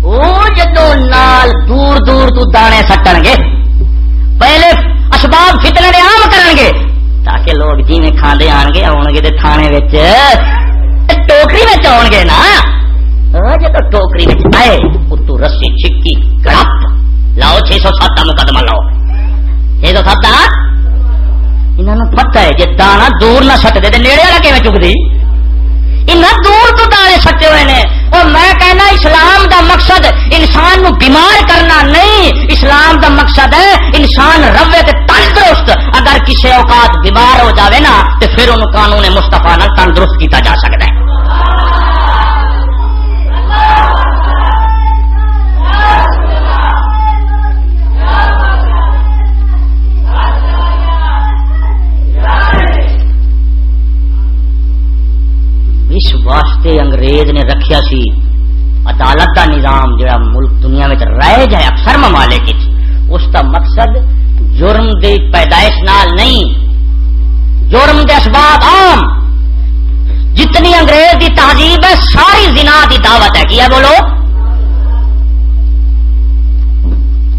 وہ جدو نال دور دور تو دانے سٹن گے، پہلے اسباب فتنے نے آم کرن گے، تاکہ لوگ جی میں کھانے آن گے آن گے تھانے ٹوکری میں آن گے نا۔ جب ٹوکری میں آئے، اتو رسی چھکی، گڑپ۔ لاؤ چھ سو سات مقدمہ لاؤ۔ چھ سو سات انہوں پتہ ہے جی دانا دور نہ سٹ دے نیڑے والا کیون چک دی دور تو تارے سٹے ہوئے نے اور میں کہنا اسلام دا مقصد انسان نو بیمار کرنا نہیں اسلام دا مقصد ہے انسان روے تے تندرست اگر کسی اوقات بیمار ہو جاوے نا تو پھر انہوں قانون مستفا نہ تندرست کیتا جا سکتا ہے واسطے انگریز نے رکھیا سی۔ عدالت کا نظام جڑا ملک دنیا میں رہ جائے، اکثر ممالک اس کا مقصد جرم دی پیدائش نال نہیں، جرم دے اسباب عام۔ جتنی انگریز دی تہذیب ہے، ساری زنا دی دعوت ہے۔ کیا بولو؟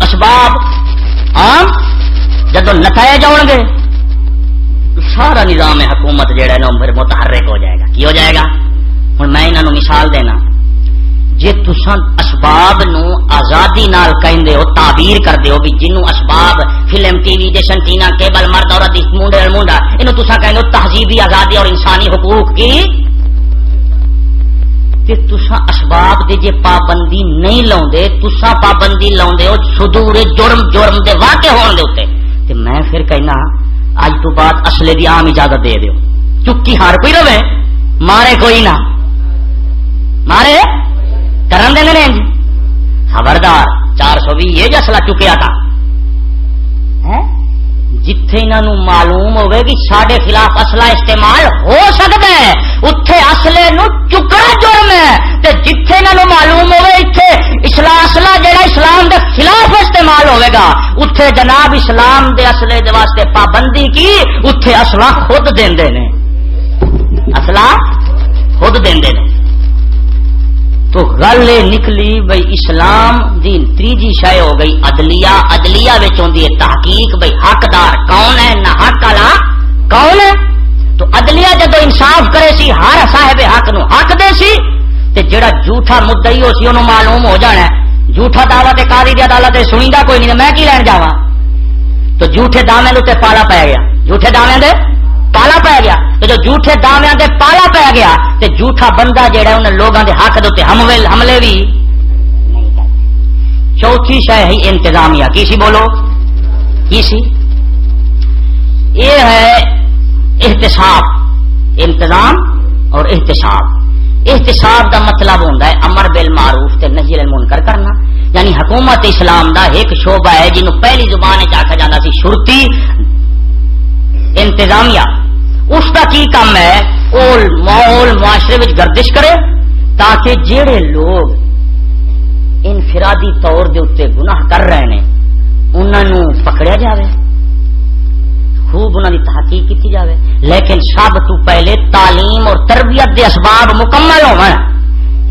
اسباب عام جب نتائج آؤ گے، سارا نظام حکومت جہا نا پھر متحرک ہو جائے گا۔ کی ہو جائے گا؟ ہوں میں انہوں مثال دینا۔ جی تسا اسباب نو آزادی نال کہندے ہو، تعبیر کر دیو بھی جنوں اسباب فلم، ٹی وی جشن ٹینا، کیبل، مرد اور مونڈے مونڈا، انہوں تسا کہندے ہو، تہذیبی آزادی اور انسانی حقوق کی؟ تے تسا اسباب دے جے پابندی نہیں لاؤندے تسا پابندی لاؤندے ہو صدور جرم جرم دے واقع ہون دے اوتے تے میں پھر کہنا اج تو بعد اصلے دی عام اجازت دے دیو۔ چکی ہار کوئی رہے، مارے کوئی نہ۔ مارے؟ کرن دے نے خبردار، چار سو بھی یہ جسلا چکیا تھا۔ جتھے انہوں معلوم ہوئے کہ سڈے خلاف اصلہ استعمال ہو سکتا ہے اتے اصلے نو چکنا جرم ہے۔ تے جتھے انہوں معلوم ہوئے اتنے اسلام اصلہ جڑا اسلام دے خلاف استعمال ہوئے گا۔ اتے جناب اسلام دے اصلے دے واسطے پابندی کی اتے اصلہ خود دے نے۔ اصلہ خود دے نے۔ تو گل نکلی بھائی اسلام دی تیجی شے ہو گئی، عدلیہ عدلیہ بچ ہے تحقیق بھائی حقدار کون ہے، نہ حق والا کون ہے؟ تو عدلیہ جدو انصاف کرے سی، ہر صاحب حق نو حق دے سی، تے جڑا جھوٹا مدعی ہو سی انہوں معلوم ہو جانا ہے۔ جھوٹا دعوی تے قاضی دی عدالت سنی دا کوئی نہیں، میں کی لین جاواں؟ تو جھوٹے دعوے دامے تے پالا پی گیا۔ جھوٹے دامے دے پالا پی گیا تو جو جھوٹے دامیا دے پالا پی گیا تو جھوٹا بندہ جہا ان لوگوں کے حق دے حملے بھی چوتھی شہ ہے انتظامیہ کی سی بولو کی سی یہ ہے احتساب انتظام اور احتساب احتساب دا مطلب ہوتا ہے امر بل معروف تے نظیر المنکر کرنا یعنی حکومت اسلام دا ایک شعبہ ہے جنہوں پہلی زبان آخا جاتا سی شرتی انتظامیہ اس کا کی کام ہے؟ اول ماحول معاشرے میں گردش کرے تاکہ جڑے لوگ انفرادی طور دے اتنے گناہ کر رہے ہیں انہوں پکڑیا جاوے، خوب انہوں کی تحقیق کی جاوے۔ لیکن سب تو پہلے تعلیم اور تربیت دے اسباب مکمل ہو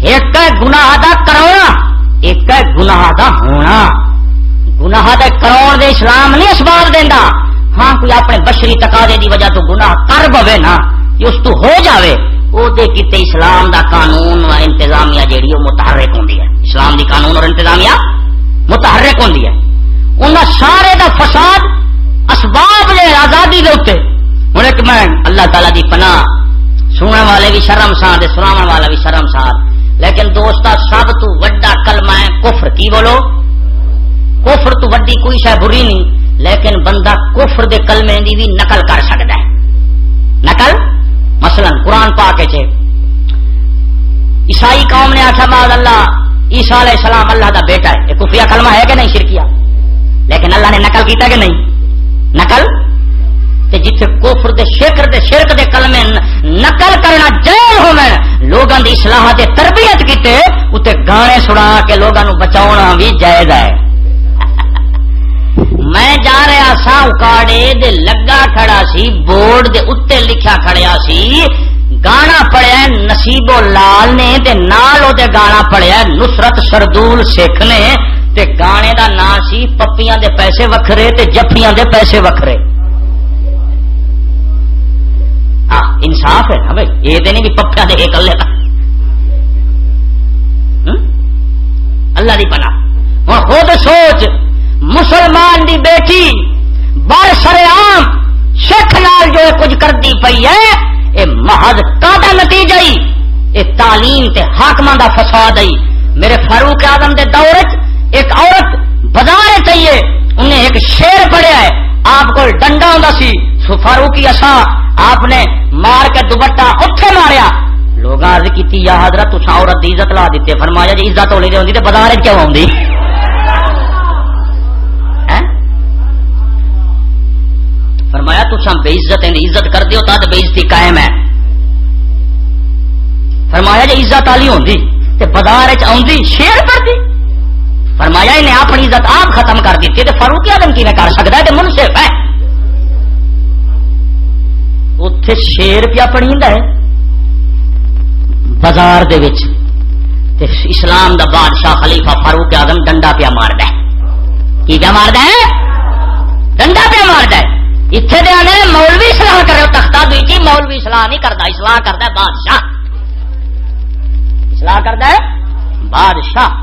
ایک ہے گناہ دا کرونا، ایک ہے گناہ دا ہونا۔ گناہ دا کروڑ دے اسلام نہیں اسباب دینا ہاں کوئی اپنے بشری تقاضے دی وجہ تو گناہ کر بوے نا اس تو ہو جاوے۔ او دے کتے اسلام دا قانون و انتظامیہ جیڑی وہ متحرک ہوندی ہے۔ اسلام دی قانون اور انتظامیہ متحرک ہوندی ہے۔ انہاں سارے دا فساد اسباب لے آزادی دے اوتے ہن ایک میں اللہ تعالی دی پناہ سننے والے بھی شرم سان دے سناون والا بھی شرم سان لیکن دوستا، سب تو وڈا کلمہ ہے کفر۔ کی بولو؟ کفر تو وڈی کوئی شے بری نہیں۔ لیکن بندہ کفر دے کلمے دی بھی نقل کر سکتا ہے۔ نقل؟ مثلا قرآن پا کے چھے عیسائی قوم نے آخا بعد اللہ عیسا علیہ السلام اللہ دا بیٹا ہے۔ یہ کفیا کلمہ ہے کہ نہیں شرکیا لیکن اللہ نے نقل کیتا کہ نہیں۔ نقل؟ تے جتھے کفر دے شکر دے، شرک دے کلمے نقل کرنا جائز ہونا لوگوں دی اصلاح تربیت کیتے اتنے گانے سنا کے لوگوں بچاؤنا بھی جائز ہے۔ میں جا رہا سا اکاڑے دے لگا کھڑا سی، بورڈ دے اتنے لکھا کھڑیا سی۔ گانا پڑیا نصیبو لال نے تے نال او دے گانا پڑیا نصرت سردول سکھ نے۔ تے گانے دا نام سی پپیاں دے پیسے وکھرے تے جفیاں دے پیسے وکھرے۔ انصاف ہے نا بھائی؟ یہ نہیں بھی پپیا دے کر لیتا اللہ دی پناہ۔ ہوں خود سوچ مسلمان دی بیٹی بر سر عام سکھ نال جو کچھ کرتی پی ہے یہ محض کا نتیجہ ہی یہ تعلیم تے حاکم دا فساد ہی۔ میرے فاروق آدم دے دور ایک عورت بازار چاہیے، انہیں ایک شیر پڑیا ہے۔ آپ کو ڈنڈا ہوں سی فاروقی اصا آپ نے مار کے دوپٹا اتے ماریا۔ لوگ عرض کی یا حضرت تسا عورت دی عزت لا دیتے۔ فرمایا جی عزت ہونی دے ہوتی تو بازار کیوں آؤں فرمایا تسا بے عزت عزت کر دیو تد بے عزتی قائم ہے۔ فرمایا جی عزت والی ہوندی تے بازار چی شیر پر دی فرمایا، انہیں اپنی عزت آپ ختم کر دیتی تو فاروق آدم کی کر سکتا ہے منصف ہے۔ اتے شیر پیا پڑی ہے۔ بازار دے وچ تے اسلام دا بادشاہ خلیفہ فاروق آدم ڈنڈا پیا مار ہے۔ کی پیا مارد ہے؟ ڈنڈا پیا مارد ہے۔ اتنے دے آنے مولوی سلاح کرے تختہ دوی مولوی سلاح نہیں کرتا اصلاح کرتا بادشاہ اصلاح کرتا ہے بادشاہ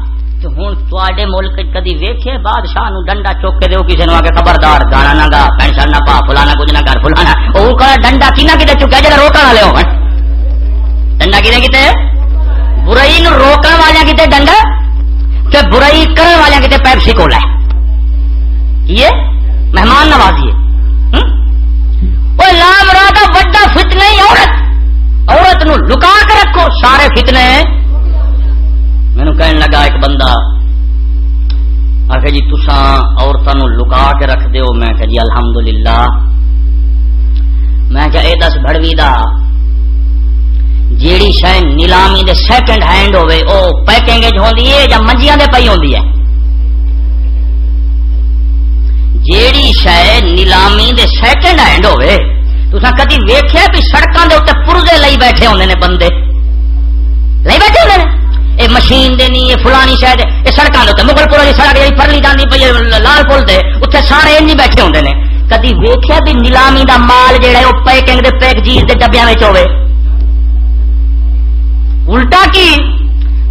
ہوں تے ملک کدی ویکھے بادشاہ نو ڈنڈا چوک کے دو کسی نے خبردار گانا نہ گا پینشن نہ پا فلانا کچھ نہ کر فلانا وہ ڈنڈا کی کتنے چکا جا روکنے والے ہو ڈنڈا کتنے کتنے برائی نو روکنے والے کتنے ڈنڈا کہ برائی کرنے والے کتنے پیپسی کو لے یہ مہمان نوازی ہے وہ لام راہ وڈا فتنے عورت عورت نو لکا کے رکھو سارے فتنے مینو کہنے لگا ایک بندہ آخر جی تسان عورتوں لکا کے رکھ دو میں کہ جی الحمد للہ میں کہ دس بڑوی دا جیڑی شہ نیلامی دے سیکنڈ ہینڈ ہوئے او پیکنگ ہوندی ہے یا منجیاں دے پئی ہوندی ہے جیڑی شہ نیلامی دے سیکنڈ ہینڈ ہوئے تسا کدی ویکھیا بھی سڑکاں دے اوتے پرزے لئی بیٹھے ہوندے نے بندے لئی بیٹھے ہوندے نے یہ مشین دینی یہ فلانی شاید یہ سڑکوں کے مغل پور کی سڑک جی پرلی جاتی پی لال پل سے اتنے سارے انج بیٹھے ہوتے ہیں کدی ویخیا بھی نیلامی دا مال جہا وہ پیکنگ دے پیک جیز کے ڈبیا ہوے الٹا کی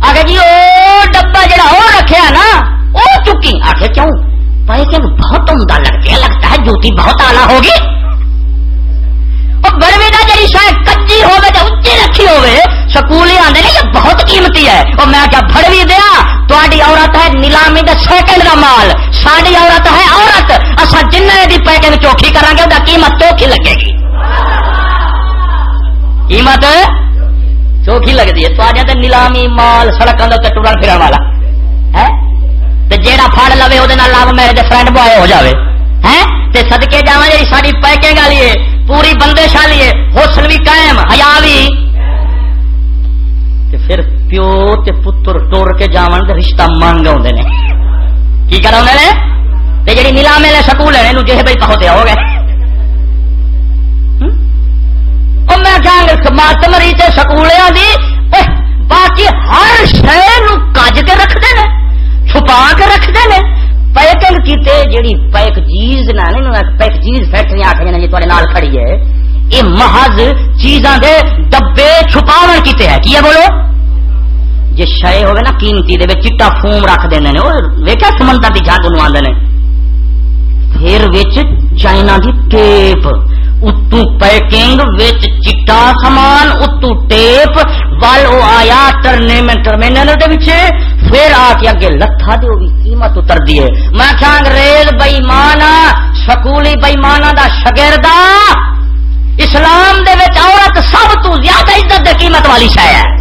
آگے جی وہ ڈبا جہا وہ رکھا نا وہ چکی آخر کیوں پیکنگ بہت عمدہ لگتی ہے لگتا ہے جوتی بہت آلہ ہوگی۔ اور بڑوے کا جی شاید کچی ہوگی تو اچھی رکھی ہوگی سکول ہی آدھے یہ بہت قیمتی ہے۔ اور میں کیا بڑوی دیا تاری عورت ہے نیلامی کا سیکنڈ کا مال۔ ساری عورت ہے عورت اصا جن کی پیکنگ چوکھی کرا گے وہ قیمت چوکھی لگے گی۔ قیمت چوکھی لگتی ہے تو نیلامی مال سڑکوں کے ٹورن پھرن والا۔ ہے؟ جیڑا پھڑ لو وہ لو میرے فرینڈ بوائے ہو جائے ہے سدکے جا جی ساری پیکنگ والی ہے پوری بندے شالی ہے حسن بھی قائم ہیا بھی پھر پیو تے پتر ٹور کے جاون تے رشتہ مانگ آدھے نے کی کرا نے تے جڑی نیلامے لے سکول ہے جی بھائی کہو تے ہو گئے میں کیا ماتمری تے سکولیا دی باقی ہر شہر کج کے رکھتے ہیں چھپا کے رکھتے ہیں۔ پیکنگ کیتے جیڑی پیک چیز نہ پیک چیز فیکٹری آخر جی تے نال کھڑی ہے۔ یہ محض چیزاں دے ڈبے چھپاو کیتے ہے کی ہے بولو؟ جی شے ہوگی نا قیمتی دے چٹا فوم رکھ دیں ویکیا سمندر کی جگ نو آدھے پھر چائنا دی ٹیپ۔ اتو پیکنگ وچ چٹا سامان اتو ٹیپ وال او آیا ٹرنے ٹرمینل دے وچ پھر آ کے اگے لتھا دے بھی قیمت اتر دی ہے میں کہ انگریز بے سکولی بے دا شگردا اسلام دے وچ عورت سب تو زیادہ عزت دے قیمت والی شے ہے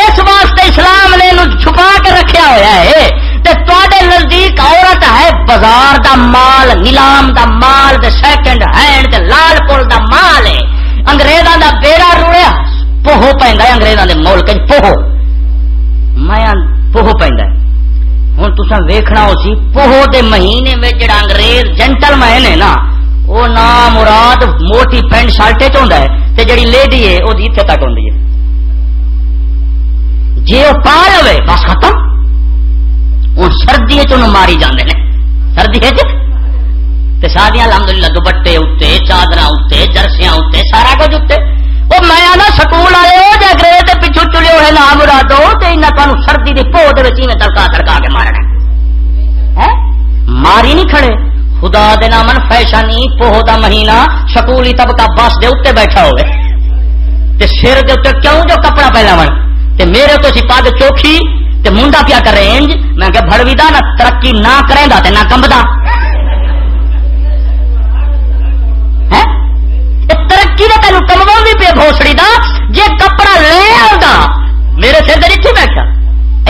اس واسطے اسلام نے چھپا کے رکھیا ہوا ہے تے نزدیک عورت ہے بازار دا مال نیلام دا مال دے سیکنڈ ہینڈ دے لال پل دا مال ہے انگریزاں دا بیڑا روڑیا پوہو پیندا ہے انگریزاں دے ملک پوہو میں پوہو پیندا ہے ہن تساں ویکھنا ہو سی پوہو دے مہینے میں جڑا انگریز جنٹل مین ہے نا وہ نام مراد موٹی پینٹ شرٹ چ ہے تے جڑی لیڈی ہے وہ اتنے تک ہوندی ہے جی وہ پا لو بس ختم ہوں سردی چ ماری جانے سردی جی؟ ساریا الحمد للہ دوپٹے اتنے چادر اتنے جرسیاں اتنے سارا کچھ اتنے وہ میں آنا سکول والے جی گرے پچھو چلے ہوئے نام مرا دو تو تمہیں سردی کی پو میں تڑکا تڑکا کے مارنا ماری نہیں کھڑے۔ خدا دے نامن فیشنی پوہ دا مہینہ، سکولی طبقہ بس دے اتنے بیٹھا ہوئے۔ تے سر دے اتنے کیوں جو کپڑا پہلا من تے میرے تو سی پگ چوکھی تے منڈا کیا کرے انج۔ میں کہ بڑوی دا نہ ترقی نہ کریں دا تے نہ کمبدا۔ ترقی نے تین کموا بھی پہ گھوسڑی دا، جے کپڑا لے آ میرے سر دن اتنے بیٹھا۔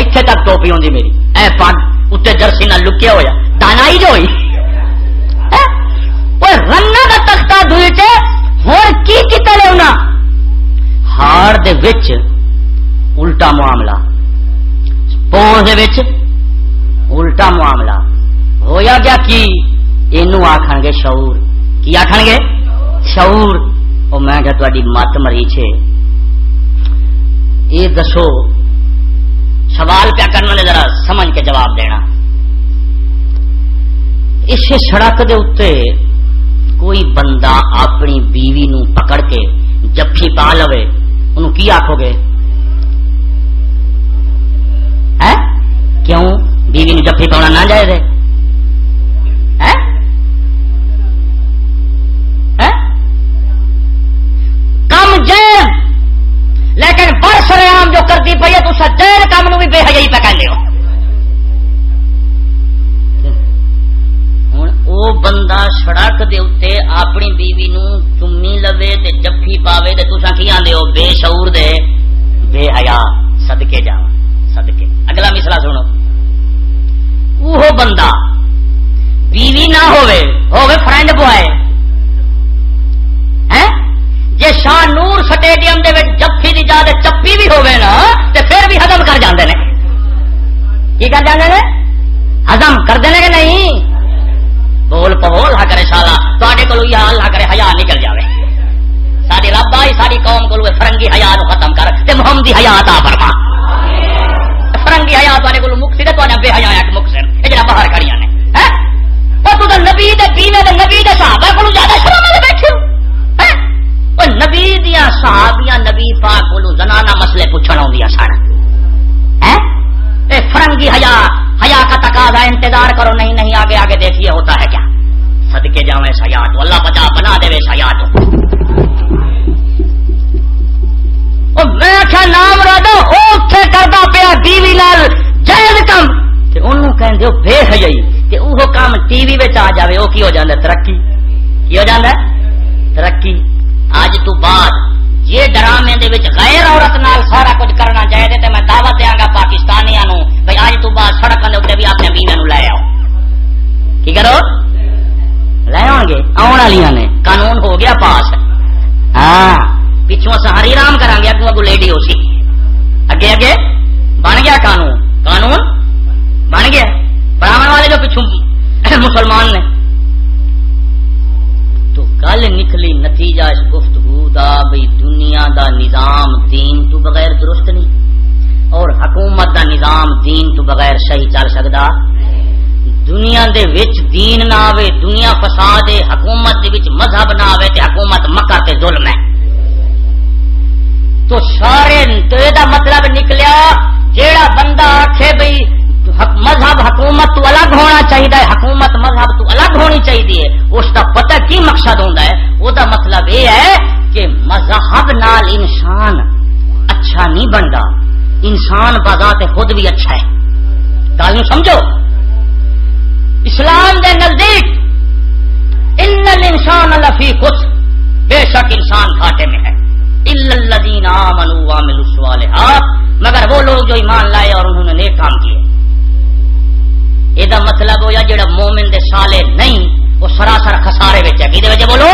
اتنے تک ٹوپی ہوندی میری۔ اے پگ اتنے جرسی نہ لکیا ہوا تانائی جو ہوئی۔ رنگ کا تختہ دھوئے ہوں کی کیتا لے ہار دے وچ الٹا معاملہ۔ پوز الٹا معاملہ ہویا گیا کی یہ آخ گے شعور کی آخ گے شعور وہ میں کیا تاری مت مری چ یہ دسو سوال پیا کرنا ذرا سمجھ کے جواب دینا اسے سڑک دے اتنے کوئی بندہ اپنی بیوی نو پکڑ کے جفی پا لو ان کی آخو گے کیوں؟ بیوی نو جفی پاؤنا نہ جائے کم جائز لیکن بڑھ سرام جو کرتی پی ہے، تو جائز کام نو بھی بے حجائی پہ کر لو او بندہ سڑک دے اتنے اپنی بیوی نو چمی لوے تے جفی پاوے تے تسا کی آدھے ہو؟ بے شعور دے، بے حیا، صدقے جا صدقے۔ اگلا مسئلہ سنو۔ وہ بندہ، بیوی نہ ہوئے ہوئے فرینڈ بوائے۔ جی شاہ نور سٹیڈیم دے جفی دی جا دے چپی بھی ہوئے نا، تے پھر بھی ہزم کر جاندے نے۔ کی کر جاندے نے؟ ہزم کر دینے کہ نہیں؟ بول پبول ہا کرے سالا تے کو اللہ کرے ہیا نکل جائے ساری رب آئی ساری قوم کو فرنگی ہیا نو ختم کر، تے محمدی ہیا عطا فرما۔ فرنگی ہیا تے کو مکسی تے تے بے حیا ایک مکسر اے جڑا باہر کھڑیاں نے ہیں؟ او تو نبی دے بیوے دے نبی دے صحابہ کو زیادہ شرم دے بیٹھے ہیں؟ او نبی دیاں صحابیاں نبی پاک کو زنانہ مسئلے پوچھن اوندیاں سن۔ ہیں؟ اے فرنگی ہیا حیا کا تقاضا انتظار کرو، نہیں نہیں، آگے آگے دیکھیے ہوتا ہے کیا۔ سدکے جاؤ سیا تو اللہ بچا، بنا دے سیا تو میں آخیا، نام رادو اوکھے کرتا پیا ٹی وی لال جائز کم۔ انہوں کہیں ہو، بے حجائی کہ وہ کام ٹی وی آ جائے وہ کی ہو جاتا ترقی۔ کی ہو جاتا ترقی۔ اج تو بعد یہ ڈرامے دے وچ غیر عورت نال سارا کچھ کرنا چاہیے تے میں دعوت دیاں گا پاکستانیاں نو بھئی اج تو بعد سڑک دے اوتے بھی اپنے بیوی نو لے آؤ۔ کی کرو؟ لے آؤ گے آن والیاں نے۔ قانون ہو گیا پاس۔ ہاں۔ پچھوں سے ہری رام کران گے اگوں اگوں لیڈی ہو سی۔ اگے اگے بن گیا قانون۔ قانون بن گیا۔ پڑھاون والے جو پچھوں مسلمان نے۔ تو گل نکلی نتیجہ اس گفتگو دا بھئی دنیا دا نظام دین تو بغیر درست نہیں۔ اور حکومت دا نظام دین تو بغیر صحیح چل سکتا دنیا دے وچ دین نہ آوے، دنیا فساد ہے، حکومت دے وچ مذہب نہ آوے تے حکومت مکہ تے ظلم ہے۔ تو سارے تو دا مطلب نکلیا، جیڑا بندہ آکھے بھئی مذہب حکومت تو الگ ہونا چاہیے حکومت مذہب تو الگ ہونی چاہیے اس کا پتہ کی مقصد ہوتا ہے؟ وہ مطلب یہ ہے کہ مذہب نال انسان اچھا نہیں بنتا انسان بذات خود بھی اچھا ہے۔ گل سمجھو؟ اسلام دے نزدیک ان انسان الفی خود بے شک انسان گھاٹے میں ہے۔ مگر وہ لوگ جو ایمان لائے اور انہوں نے نیک کام کیے۔ یہ مطلب ہوا جڑا مومن دے سالے نہیں، وہ سراسر خسارے ہے۔ کہ بولو؟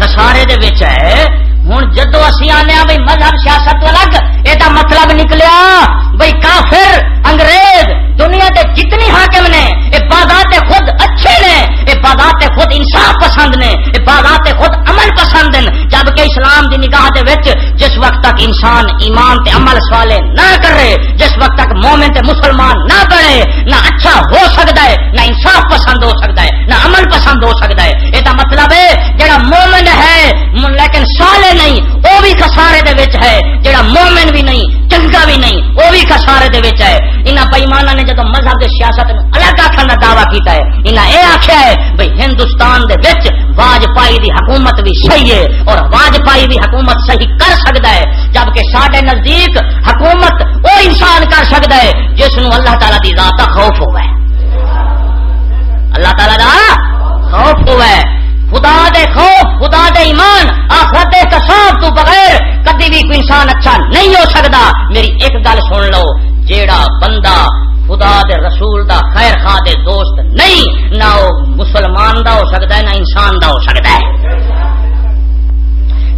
خسارے ہے۔ ہوں جدو اسی آنے بھائی مذہب، سیاست الگ یہ مطلب نکلیا۔ بھائی کافر، انگریز دنیا کے جتنی حاکم نے یہ بادات خود اچھے نے یہ بادات خود انصاف پسند نے یہ بادات خود عمل پسند ہیں جبکہ اسلام دی نگاہ دے وچ جس وقت تک انسان ایمان تے عمل سوالے نہ کرے، جس وقت تک مومن تے مسلمان نہ بنے نہ اچھا ہو سکتا ہے، نہ انصاف پسند ہو سکتا ہے، نہ عمل پسند ہو سکتا ہے۔ یہ مطلب ہے، جڑا مومن ہے لیکن سالے نہیں، وہ بھی خسارے دے وچ ہے۔ جڑا مومن بھی نہیں، چنگا بھی نہیں، وہ بھی خسارے دے وچ ہے۔ انہاں بےمانہ نے جدو مذہب دے سیاست الگ آخر کا دعویٰ کیتا ہے، انہاں اے آخیا ہے بھئی ہندوستان دے وچ واجپائی دی حکومت بھی صحیح ہے اور واجپائی بھی حکومت صحیح کر سکتا ہے، جبکہ ساڈے نزدیک حکومت وہ انسان کر سکتا ہے، جس نو اللہ تعالی دی ذات کا خوف ہوا ہے اللہ تعالی دا خوف ہوا ہے خدا دے خوف، خدا دے ایمان، آخرت تصاف تو بغیر کدی بھی کوئی انسان اچھا نہیں ہو سکتا میری ایک گل سن لو، جیڑا بندہ خدا دے رسول دا خیر خواہ دے دوست نہیں، نہ وہ مسلمان دا ہو سکتا ہے، نہ انسان دا ہو سکتا ہے۔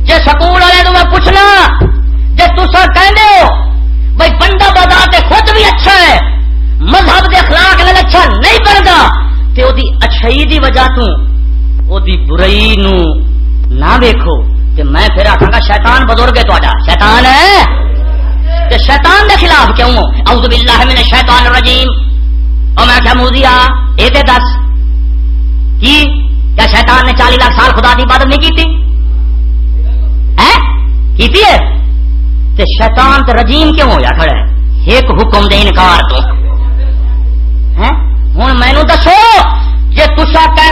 جی سکول والے تو میں پوچھنا جی تصا کہ بھائی بندہ بدا تے خود بھی اچھا ہے، مذہب دے اخلاق نال اچھا نہیں بنتا تے وہ اچھائی دی وجہ تو او دی برائی نو نہ ویکھو، تے میں پھر آخا گا، شیطان بزرگ ہے تا شیطان ہے؟ تے شیطان دے خلاف کیوں اعوذ باللہ من الشیطان الرجیم۔ او میں کیا موزیا اے تے دس۔ کی کیا شیطان نے چالی لاکھ سال خدا کی عبادت نہیں کی تھی؟ ہے تے شیطان تے رجیم کیوں ہو؟ جا کھڑا ہے ایک حکم دے انکار تو۔ ہوں مینو دسو جی تسا کہ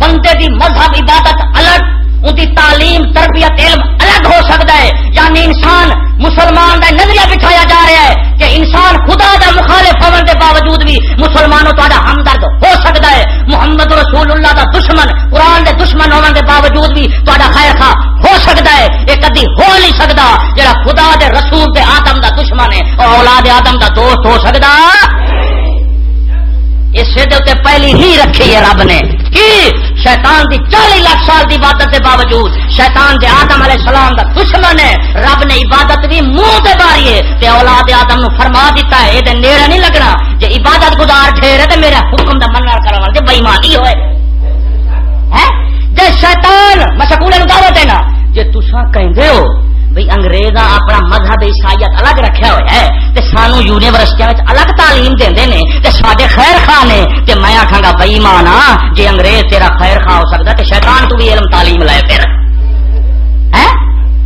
بندے دی مذہب عبادت الگ ان کی تعلیم، تربیت، علم الگ ہو سکتا ہے۔ یعنی انسان مسلمان کا نظریہ بٹھایا جا رہا ہے کہ انسان خدا کا مخالف ہونے کے باوجود بھی مسلمانوں تا ہمدرد ہو سکتا ہے۔ محمد رسول اللہ کا دشمن، قرآن کے دشمن ہونے کے باوجود بھی تا خیر خواہ ہو سکتا ہے۔ یہ کدی ہو نہیں سکتا جہاں خدا دے رسول دے آدم دا دشمن ہے اور اولاد آدم دا دوست ہو سکتا۔ اسے اس پہلی ہی رکھی ہے رب نے۔ کی؟ شیطان دی چالی لاکھ سال دی عبادت کے باوجود شیطان دے آدم علیہ السلام دا دشمن ہے۔ رب نے عبادت بھی منہ دے باری ہے تے اولاد آدم نو فرما دیتا ہے یہ نیڑا نہیں لگنا۔ جی عبادت گزار ٹھہرے تو میرے حکم دا منع کرنا جی بےمانی ہوئے۔ جی شیطان میں سکولے دعوت دینا جی تسا کہ ہو بھائی انگریز اپنا مذہب عیسائیت الگ رکھا ہوا ہے تے سانو یونیورسٹیاں الگ تعلیم دے نے تے سڈے خیر خواہ نے تے میں آخا گا بئی مانا جی انگریز تیرا خیر خواہ ہو سکتا تے شیطان تو بھی علم تعلیم لائے پھر۔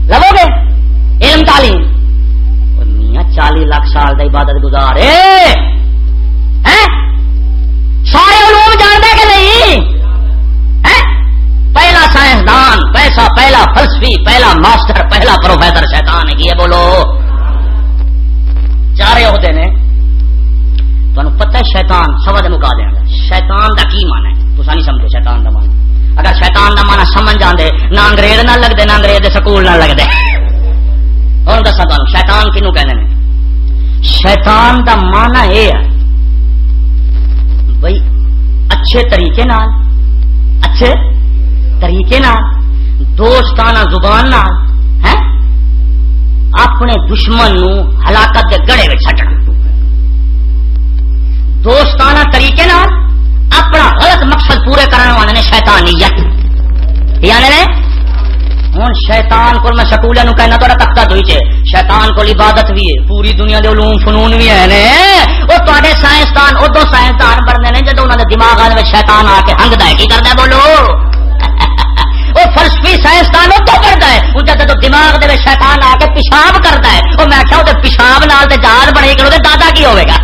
لو گے؟ علم تعلیم؟ میاں، چالی لاکھ سال کا عبادت گزار۔ سارے علوم جانتے کہ نہیں؟ پہلا سائنسدان، پیسہ پہلا فلسفی، پہلا ماسٹر، پہلا پروفیسر، شیطان ہے یہ بولو۔ چارے عہدے نے۔ تمہیں پتہ ہے شیطان سوا دے مکا دیں گا شیطان دا کی مانا ہے؟ تو نہیں سمجھو شیطان دا مانا اگر شیطان دا مانا سمجھ جاندے نہ انگریز نہ لگتے نہ انگریز دے سکول نہ لگتے اور دسا تمہیں شیطان کنو کہنے شیطان دا مانا یہ ہے۔ بھائی اچھے طریقے نال، اچھے طریقے دوستانہ زبان ہے؟ اپنے دشمن نو ہلاکت کے گڑے میں چٹنا دوستانہ طریقے اپنا غلط مقصد پورے کرنے والے نے شیطانیت یعنی نے ہوں شیطان کو میں سکول کہنا تو تختہ دھوئی چے شیطان کو عبادت بھی ہے، پوری دنیا دے علوم فنون بھی ہے وہ تے سائنسدان ادو سائنسدان بننے نے جب انہوں نے دماغ میں شیطان آ کے ہنگتا ہے۔ کی کرتا بولو؟ وہ فلسفی سائنسدان تو کرتا ہے۔ وہ جب تو دماغ دے شیطان آ کے پیشاب کرتا ہے۔ وہ میں آخیا وہ پیشاب نال جہاز بنے کرو دادا کی ہوئے گا؟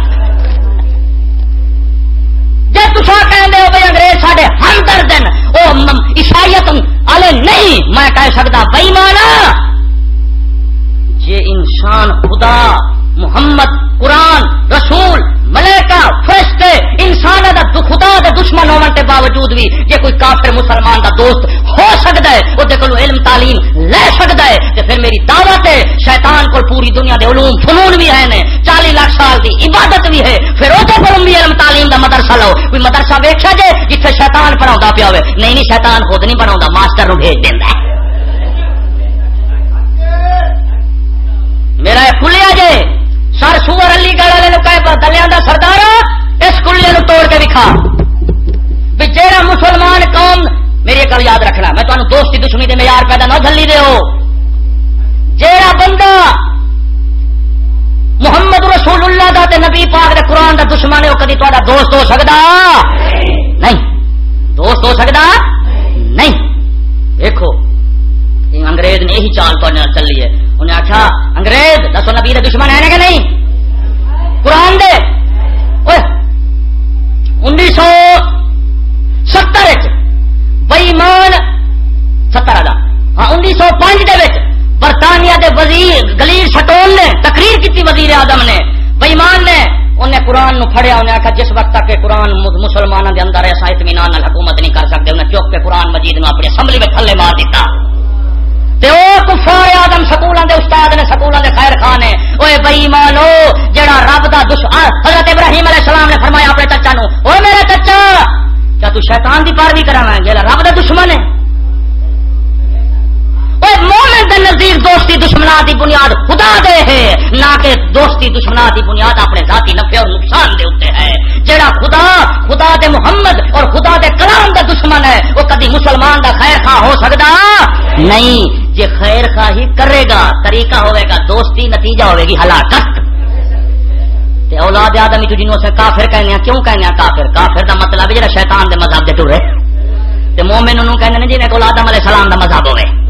جی تصا کہ بھائی انگریز سارے ہم درد وہ عیسائیت والے نہیں، میں کہہ سکتا بئی مانا جی انسان خدا، محمد، قرآن، رسول ملیکا فرشتے انسان دا خدا دے دشمن ہونے کے باوجود بھی جے کوئی کافر مسلمان دا دوست ہو سکتا ہے وہ کو علم، تعلیم لے سکتا ہے تو پھر میری دعوت ہے، شیطان کو پوری دنیا دے علوم فنون بھی ہے چالی لاکھ سال کی عبادت بھی ہے، پھر وہ کو بھی علم، تعلیم دا مدرسہ لو۔ کوئی مدرسہ ویکیا جائے جتنے شیطان پڑھا پیا ہوئے۔ نہیں نہیں، شیطان خود نہیں پڑھا ماسٹر نو بھیج دینا میرا کھلیا جائے سر سور علی گڑھ والے کہ دلیا کا سردار، اس کلے نو توڑ کے دکھا بھی جہاں مسلمان قوم، میری گل یاد رکھنا، میں تمہیں دوستی دشمنی کے معیار پیدا نہ جلی دے جہاں بندہ محمد رسول اللہ دا تے نبی پاک دے قرآن دا دشمن ہے وہ کدی تا دوست ہو سکتا نہیں۔ دوست ہو سکتا نہیں۔ دیکھو انگریز نے یہی چال پڑھنے چلی ہے۔ انہیں آخیا انگریز دسو نبی دشمن ہے کہ نہیں؟ قرآن دے۔ انیس سو ستر بئیمان ستر ہزار ہاں انیس سو پانچ دے برطانیہ دے وزیر گلیل سٹول نے تقریر کی وزیر آدم نے۔ بئیمان نے انہیں قرآن نو پھڑیا، انہیں آخیا جس وقت تک قرآن مسلمانوں کے اندر ایسا اطمینان حکومت نہیں کر سکتے، انہیں چوک کے قرآن مجید نو اپنی اسمبلی میں تھلے مار دیتا۔ کفار آدم سکولوں کے استاد نے سکولوں کے خیر خان نے بئی مانو جڑا رب کا دشمن حضرت ابراہیم علیہ السلام نے فرمایا اپنے چچا نو وہ میرا چچا، کیا تو شیطان کی پیروی کرا جا رب کا دشمن ہے۔ مومن دے نزدیک دوستی دشمنا دی بنیاد خدا دے ہے۔ نہ کہ دوستی دشمنا دی بنیاد اپنے ذاتی نفع اور نقصان دے اتنے ہے۔ جڑا خدا خدا دے محمد اور خدا دے کلام دا دشمن ہے، وہ کدی مسلمان دا خیر خواہ ہو سکتا نہیں جی خیر خواہ ہی کرے گا، طریقہ ہوئے گا، دوستی نتیجہ ہوئے گی ہلاکت۔ تے اولاد آدمی تو جنہوں سے کافر کہنے ہیں، کیوں کہنے ہیں کافر؟ کافر دا مطلب ہے جڑا شیطان دے مذہب دے ٹورے۔ تے مومن انہوں کہنے نے جی میں کو آدم علیہ السلام دا مذہب ہوئے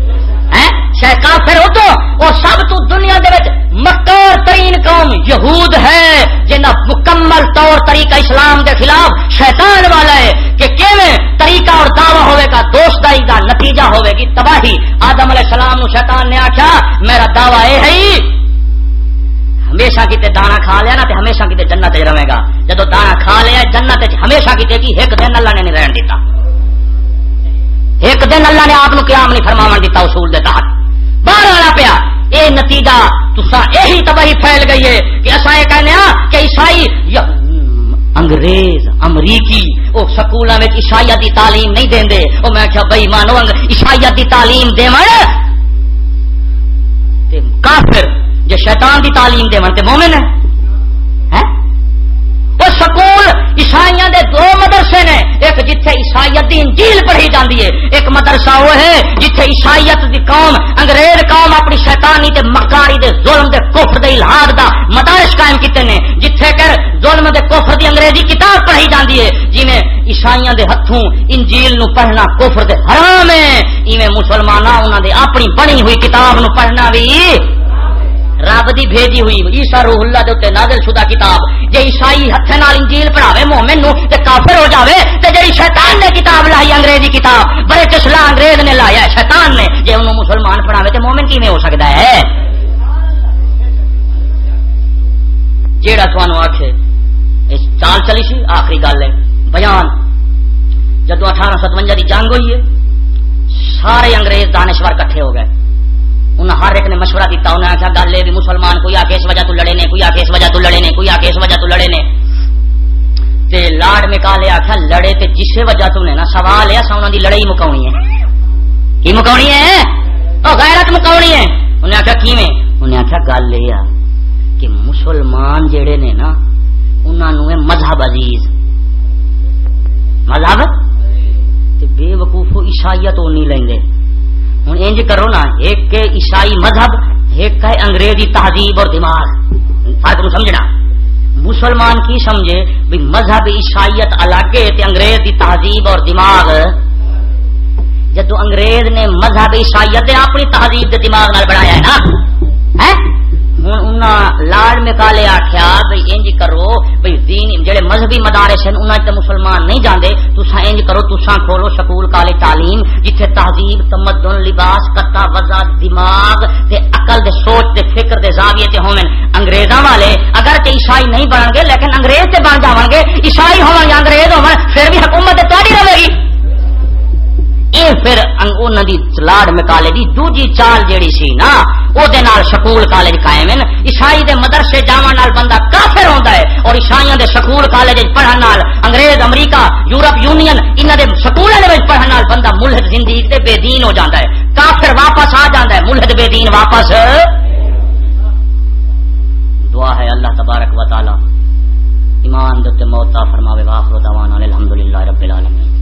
شہ کافر ہو تو وہ سب تو دنیا دے وچ مکار ترین قوم یہود ہے، جنہ مکمل طور طریقہ اسلام دے خلاف شیطان والا ہے کہ کیویں طریقہ اور دعوی ہوئے گا، دوستائی دا نتیجہ ہوئے گی، تباہی۔ آدم علیہ السلام نو شیطان نے آخیا میرا دعوی اے ہے، ہمیشہ کتے دانا کھا لیا نا، تے ہمیشہ کتے جنت رہے گا۔ جدو دانا کھا لیا، جنت ہمیشہ کتے کی، ایک دن اللہ نے نہیں رہن دیتا۔ ایک دن اللہ نے آپ قیام نہیں فرما دیتا اصول دے تحت۔ باہر والا پیا یہ نتیجہ، تسا یہی تباہی پھیل گئی ہے کہ اصا یہ کہنے ہاں کہ عیسائی انگریز، امریکی وہ سکولوں میں عیسائیت کی تعلیم نہیں دیں دے وہ میں کیا بھائی مانو عیسائیت کی تعلیم دے کافر جی شیطان کی تعلیم دے تے مومن ہے۔ سکول عیسائی دے دو مدرسے نے، ایک جتھے عیسائیت دی انجیل پڑھی جاتی ہے، ایک مدرسہ وہ ہے جتھے عیسائیت دی قوم، انگریز قوم اپنی شیطانی دے مکاری دے ظلم دے کفر دے الہاد دا مدارس قائم کیتے نے۔ جتھے کر ظلم دے کفر دی انگریزی کتاب پڑھی جاتی ہے جی میں عیسائیاں دے ہتھوں انجیل نو پڑھنا کفر دے حرام ہے، ایویں مسلماناں انہاں دے اپنی بنی ہوئی کتاب نو پڑھنا بھی رب دی بھیجی ہوئی عیسا روح اللہ دے نازل شدہ کتاب جی عیسائی ہاتھ نال انجیل پڑھاوے مومن نو تے کافر ہو جاوے، تے جی شیطان نے کتاب لائی انگریزی کتاب، بڑے چسلا انگریز نے لایا شیطان نے جی انہوں مسلمان پڑھاوے تے مومن کی ہو سکتا ہے؟ جیڑا تھانو آکھے، اس چال چلی سی، آخری گل ہے، بیان۔ جدو اٹھارہ ستوجا کی جنگ ہوئی ہے، سارے انگریز دانشور کٹھے ہو گئے۔ انہیں ہر ایک نے مشورہ دیتا انہیں آخیا گل یہ بھی مسلمان کوئی آ کے اس وجہ تو لڑے نے، کوئی آ کے اس وجہ تو لڑے نے، کوئی آ کے اس وجہ تو لڑے نے۔ تے لاڈ میں کالے آخیا لڑے تے جس وجہ تو نے نا، سوال ہے سونا دی لڑائی مکاونی ہے۔ کی مکاونی ہے؟ او غیرت مکاونی ہے۔ انہیں آخیا کیویں؟ انہیں آخیا گل یہ کہ مسلمان جڑے نے نا انہوں نے مذہب عزیز۔ مذہب؟ بے وقوف عیسائیت وہ نہیں لیں گے ہوں انج کرو نا، ایک عیسائی مذہب، ایک ہے انگریزی تہذیب اور دماغ۔ فرق سمجھنا۔ مسلمان کی سمجھے بھی مذہب عیسائیت الگ ہے انگریز کی تہذیب اور دماغ۔ جدو انگریز نے مذہب عیسائیت اپنی تہذیب دماغ نال بنایا ہے نا لاڈ مکالے آخیا بھائی انج کرو بھائی دین، جڑے مذہبی مدارس ہیں انہیں تو مسلمان نہیں جانے تسا انج کرو تسا کھولو سکول، کالے تعلیم، جتھے تہذیب، تمدن، لباس، کتا وزا دماغ تے عقل دے سوچ دے فکر دے زاویے تے ہومن۔ انگریزاں والے اگر تے عیسائی نہیں بنن گے لیکن انگریز تے بن جاون گے عیسائی ہون یا انگریز ہون پھر بھی حکومت تے تہاڈی رہے گی۔ یہ پھر لاڈ مکالے دی، دوجی چال جیڑی سی نا او دے نال سکول کالج قائم ہیں عیسائی دے مدرسے جاون نال بندہ کافر ہوندا ہے اور عیسائیاں دے سکول کالج پڑھن نال انگریز، امریکہ، یورپ، یونین، انہاں دے سکولوں دے وچ پڑھن نال بندہ ملحد زندگی تے بے دین ہو جاندا ہے۔ کافر واپس آ جاندا ہے، ملحد بے دین واپس۔ دعا ہے اللہ تبارک و تعالی، ایمان دے موت عطا فرماوے، واخر دعوانا الحمدللہ رب العالمین۔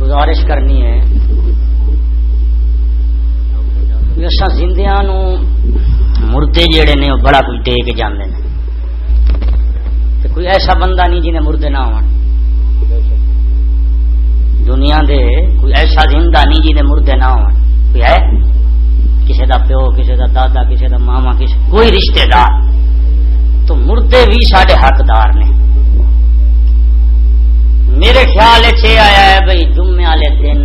گزارش کرنی ہے۔ اصا زندیا مردے جڑے نے، وہ بڑا کچھ دے کے جانے کوئی ایسا بندہ نہیں جنہیں مردے نہ ہو دنیا دے کوئی ایسا زندہ نہیں جنہیں مردے نہ ہو کوئی ہے؟ کسی دا پیو کسی دا دادا کسی دا ماما کسی کوئی رشتہ دار تو مردے بھی سارے حقدار نے۔ میرے خیال چ آیا ہے بھائی جمعے والے دن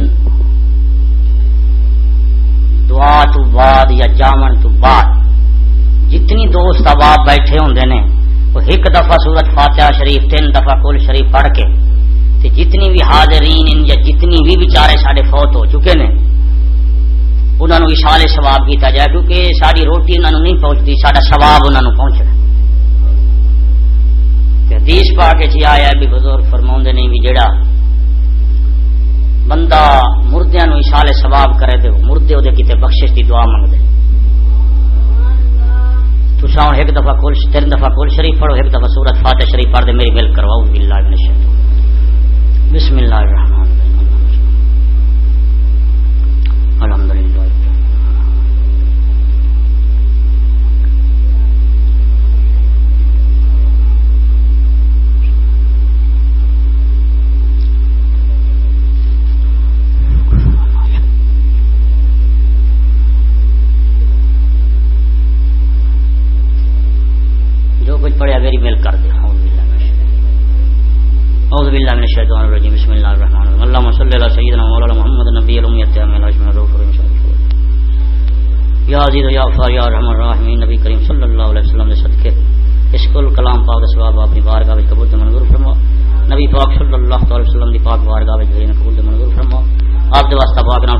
دعا تو بعد یا جامن تو بعد جتنی دوست اباب بیٹھے ہوں نے، وہ ایک دفعہ سورت فاتحہ شریف، تین دفعہ کل شریف پڑھ کے، تے جتنی بھی حاضرین یا جتنی بھی بیچارے سارے فوت ہو چکے نے انہوں نے اشارے سواب کیتا جائے، کیونکہ ساری روٹی انہوں نے نہیں پہنچتی سارا سواب انہوں پہنچ رہا حدیث پا کے جی آیا بھی بزرگ فرما نہیں بھی جڑا بندہ مردیا نو اشال سواب کرے دے مردے وہ کتنے بخش کی دعا منگ دے تسا ہوں ایک دفعہ کل تین دفعہ کل شریف پڑھو، ایک دفعہ سورت فاتح شریف پڑھ دے میری مل کرواؤ بسم اللہ الرحمن الرحیم۔ پڑھیا میری مل کر دے۔ اعوذ باللہ من الشیطان الرجیم۔ بسم اللہ الرحمن الرحیم۔ اللهم صل علی سیدنا مولانا محمد النبی الامی التام الاشم الرحمن الرحیم یا عزیز یا غفار یا ارحم الراحمین، نبی کریم صلی اللہ علیہ وسلم نے صدقے، اس کل کلام پاک ثواب اپنی بارگاہ وچ قبول تے منظور فرما۔ نبی پاک صلی اللہ علیہ وسلم دی پاک بارگاہ وچ قبول تے منظور فرما۔ آپ دے واسطہ پاک نام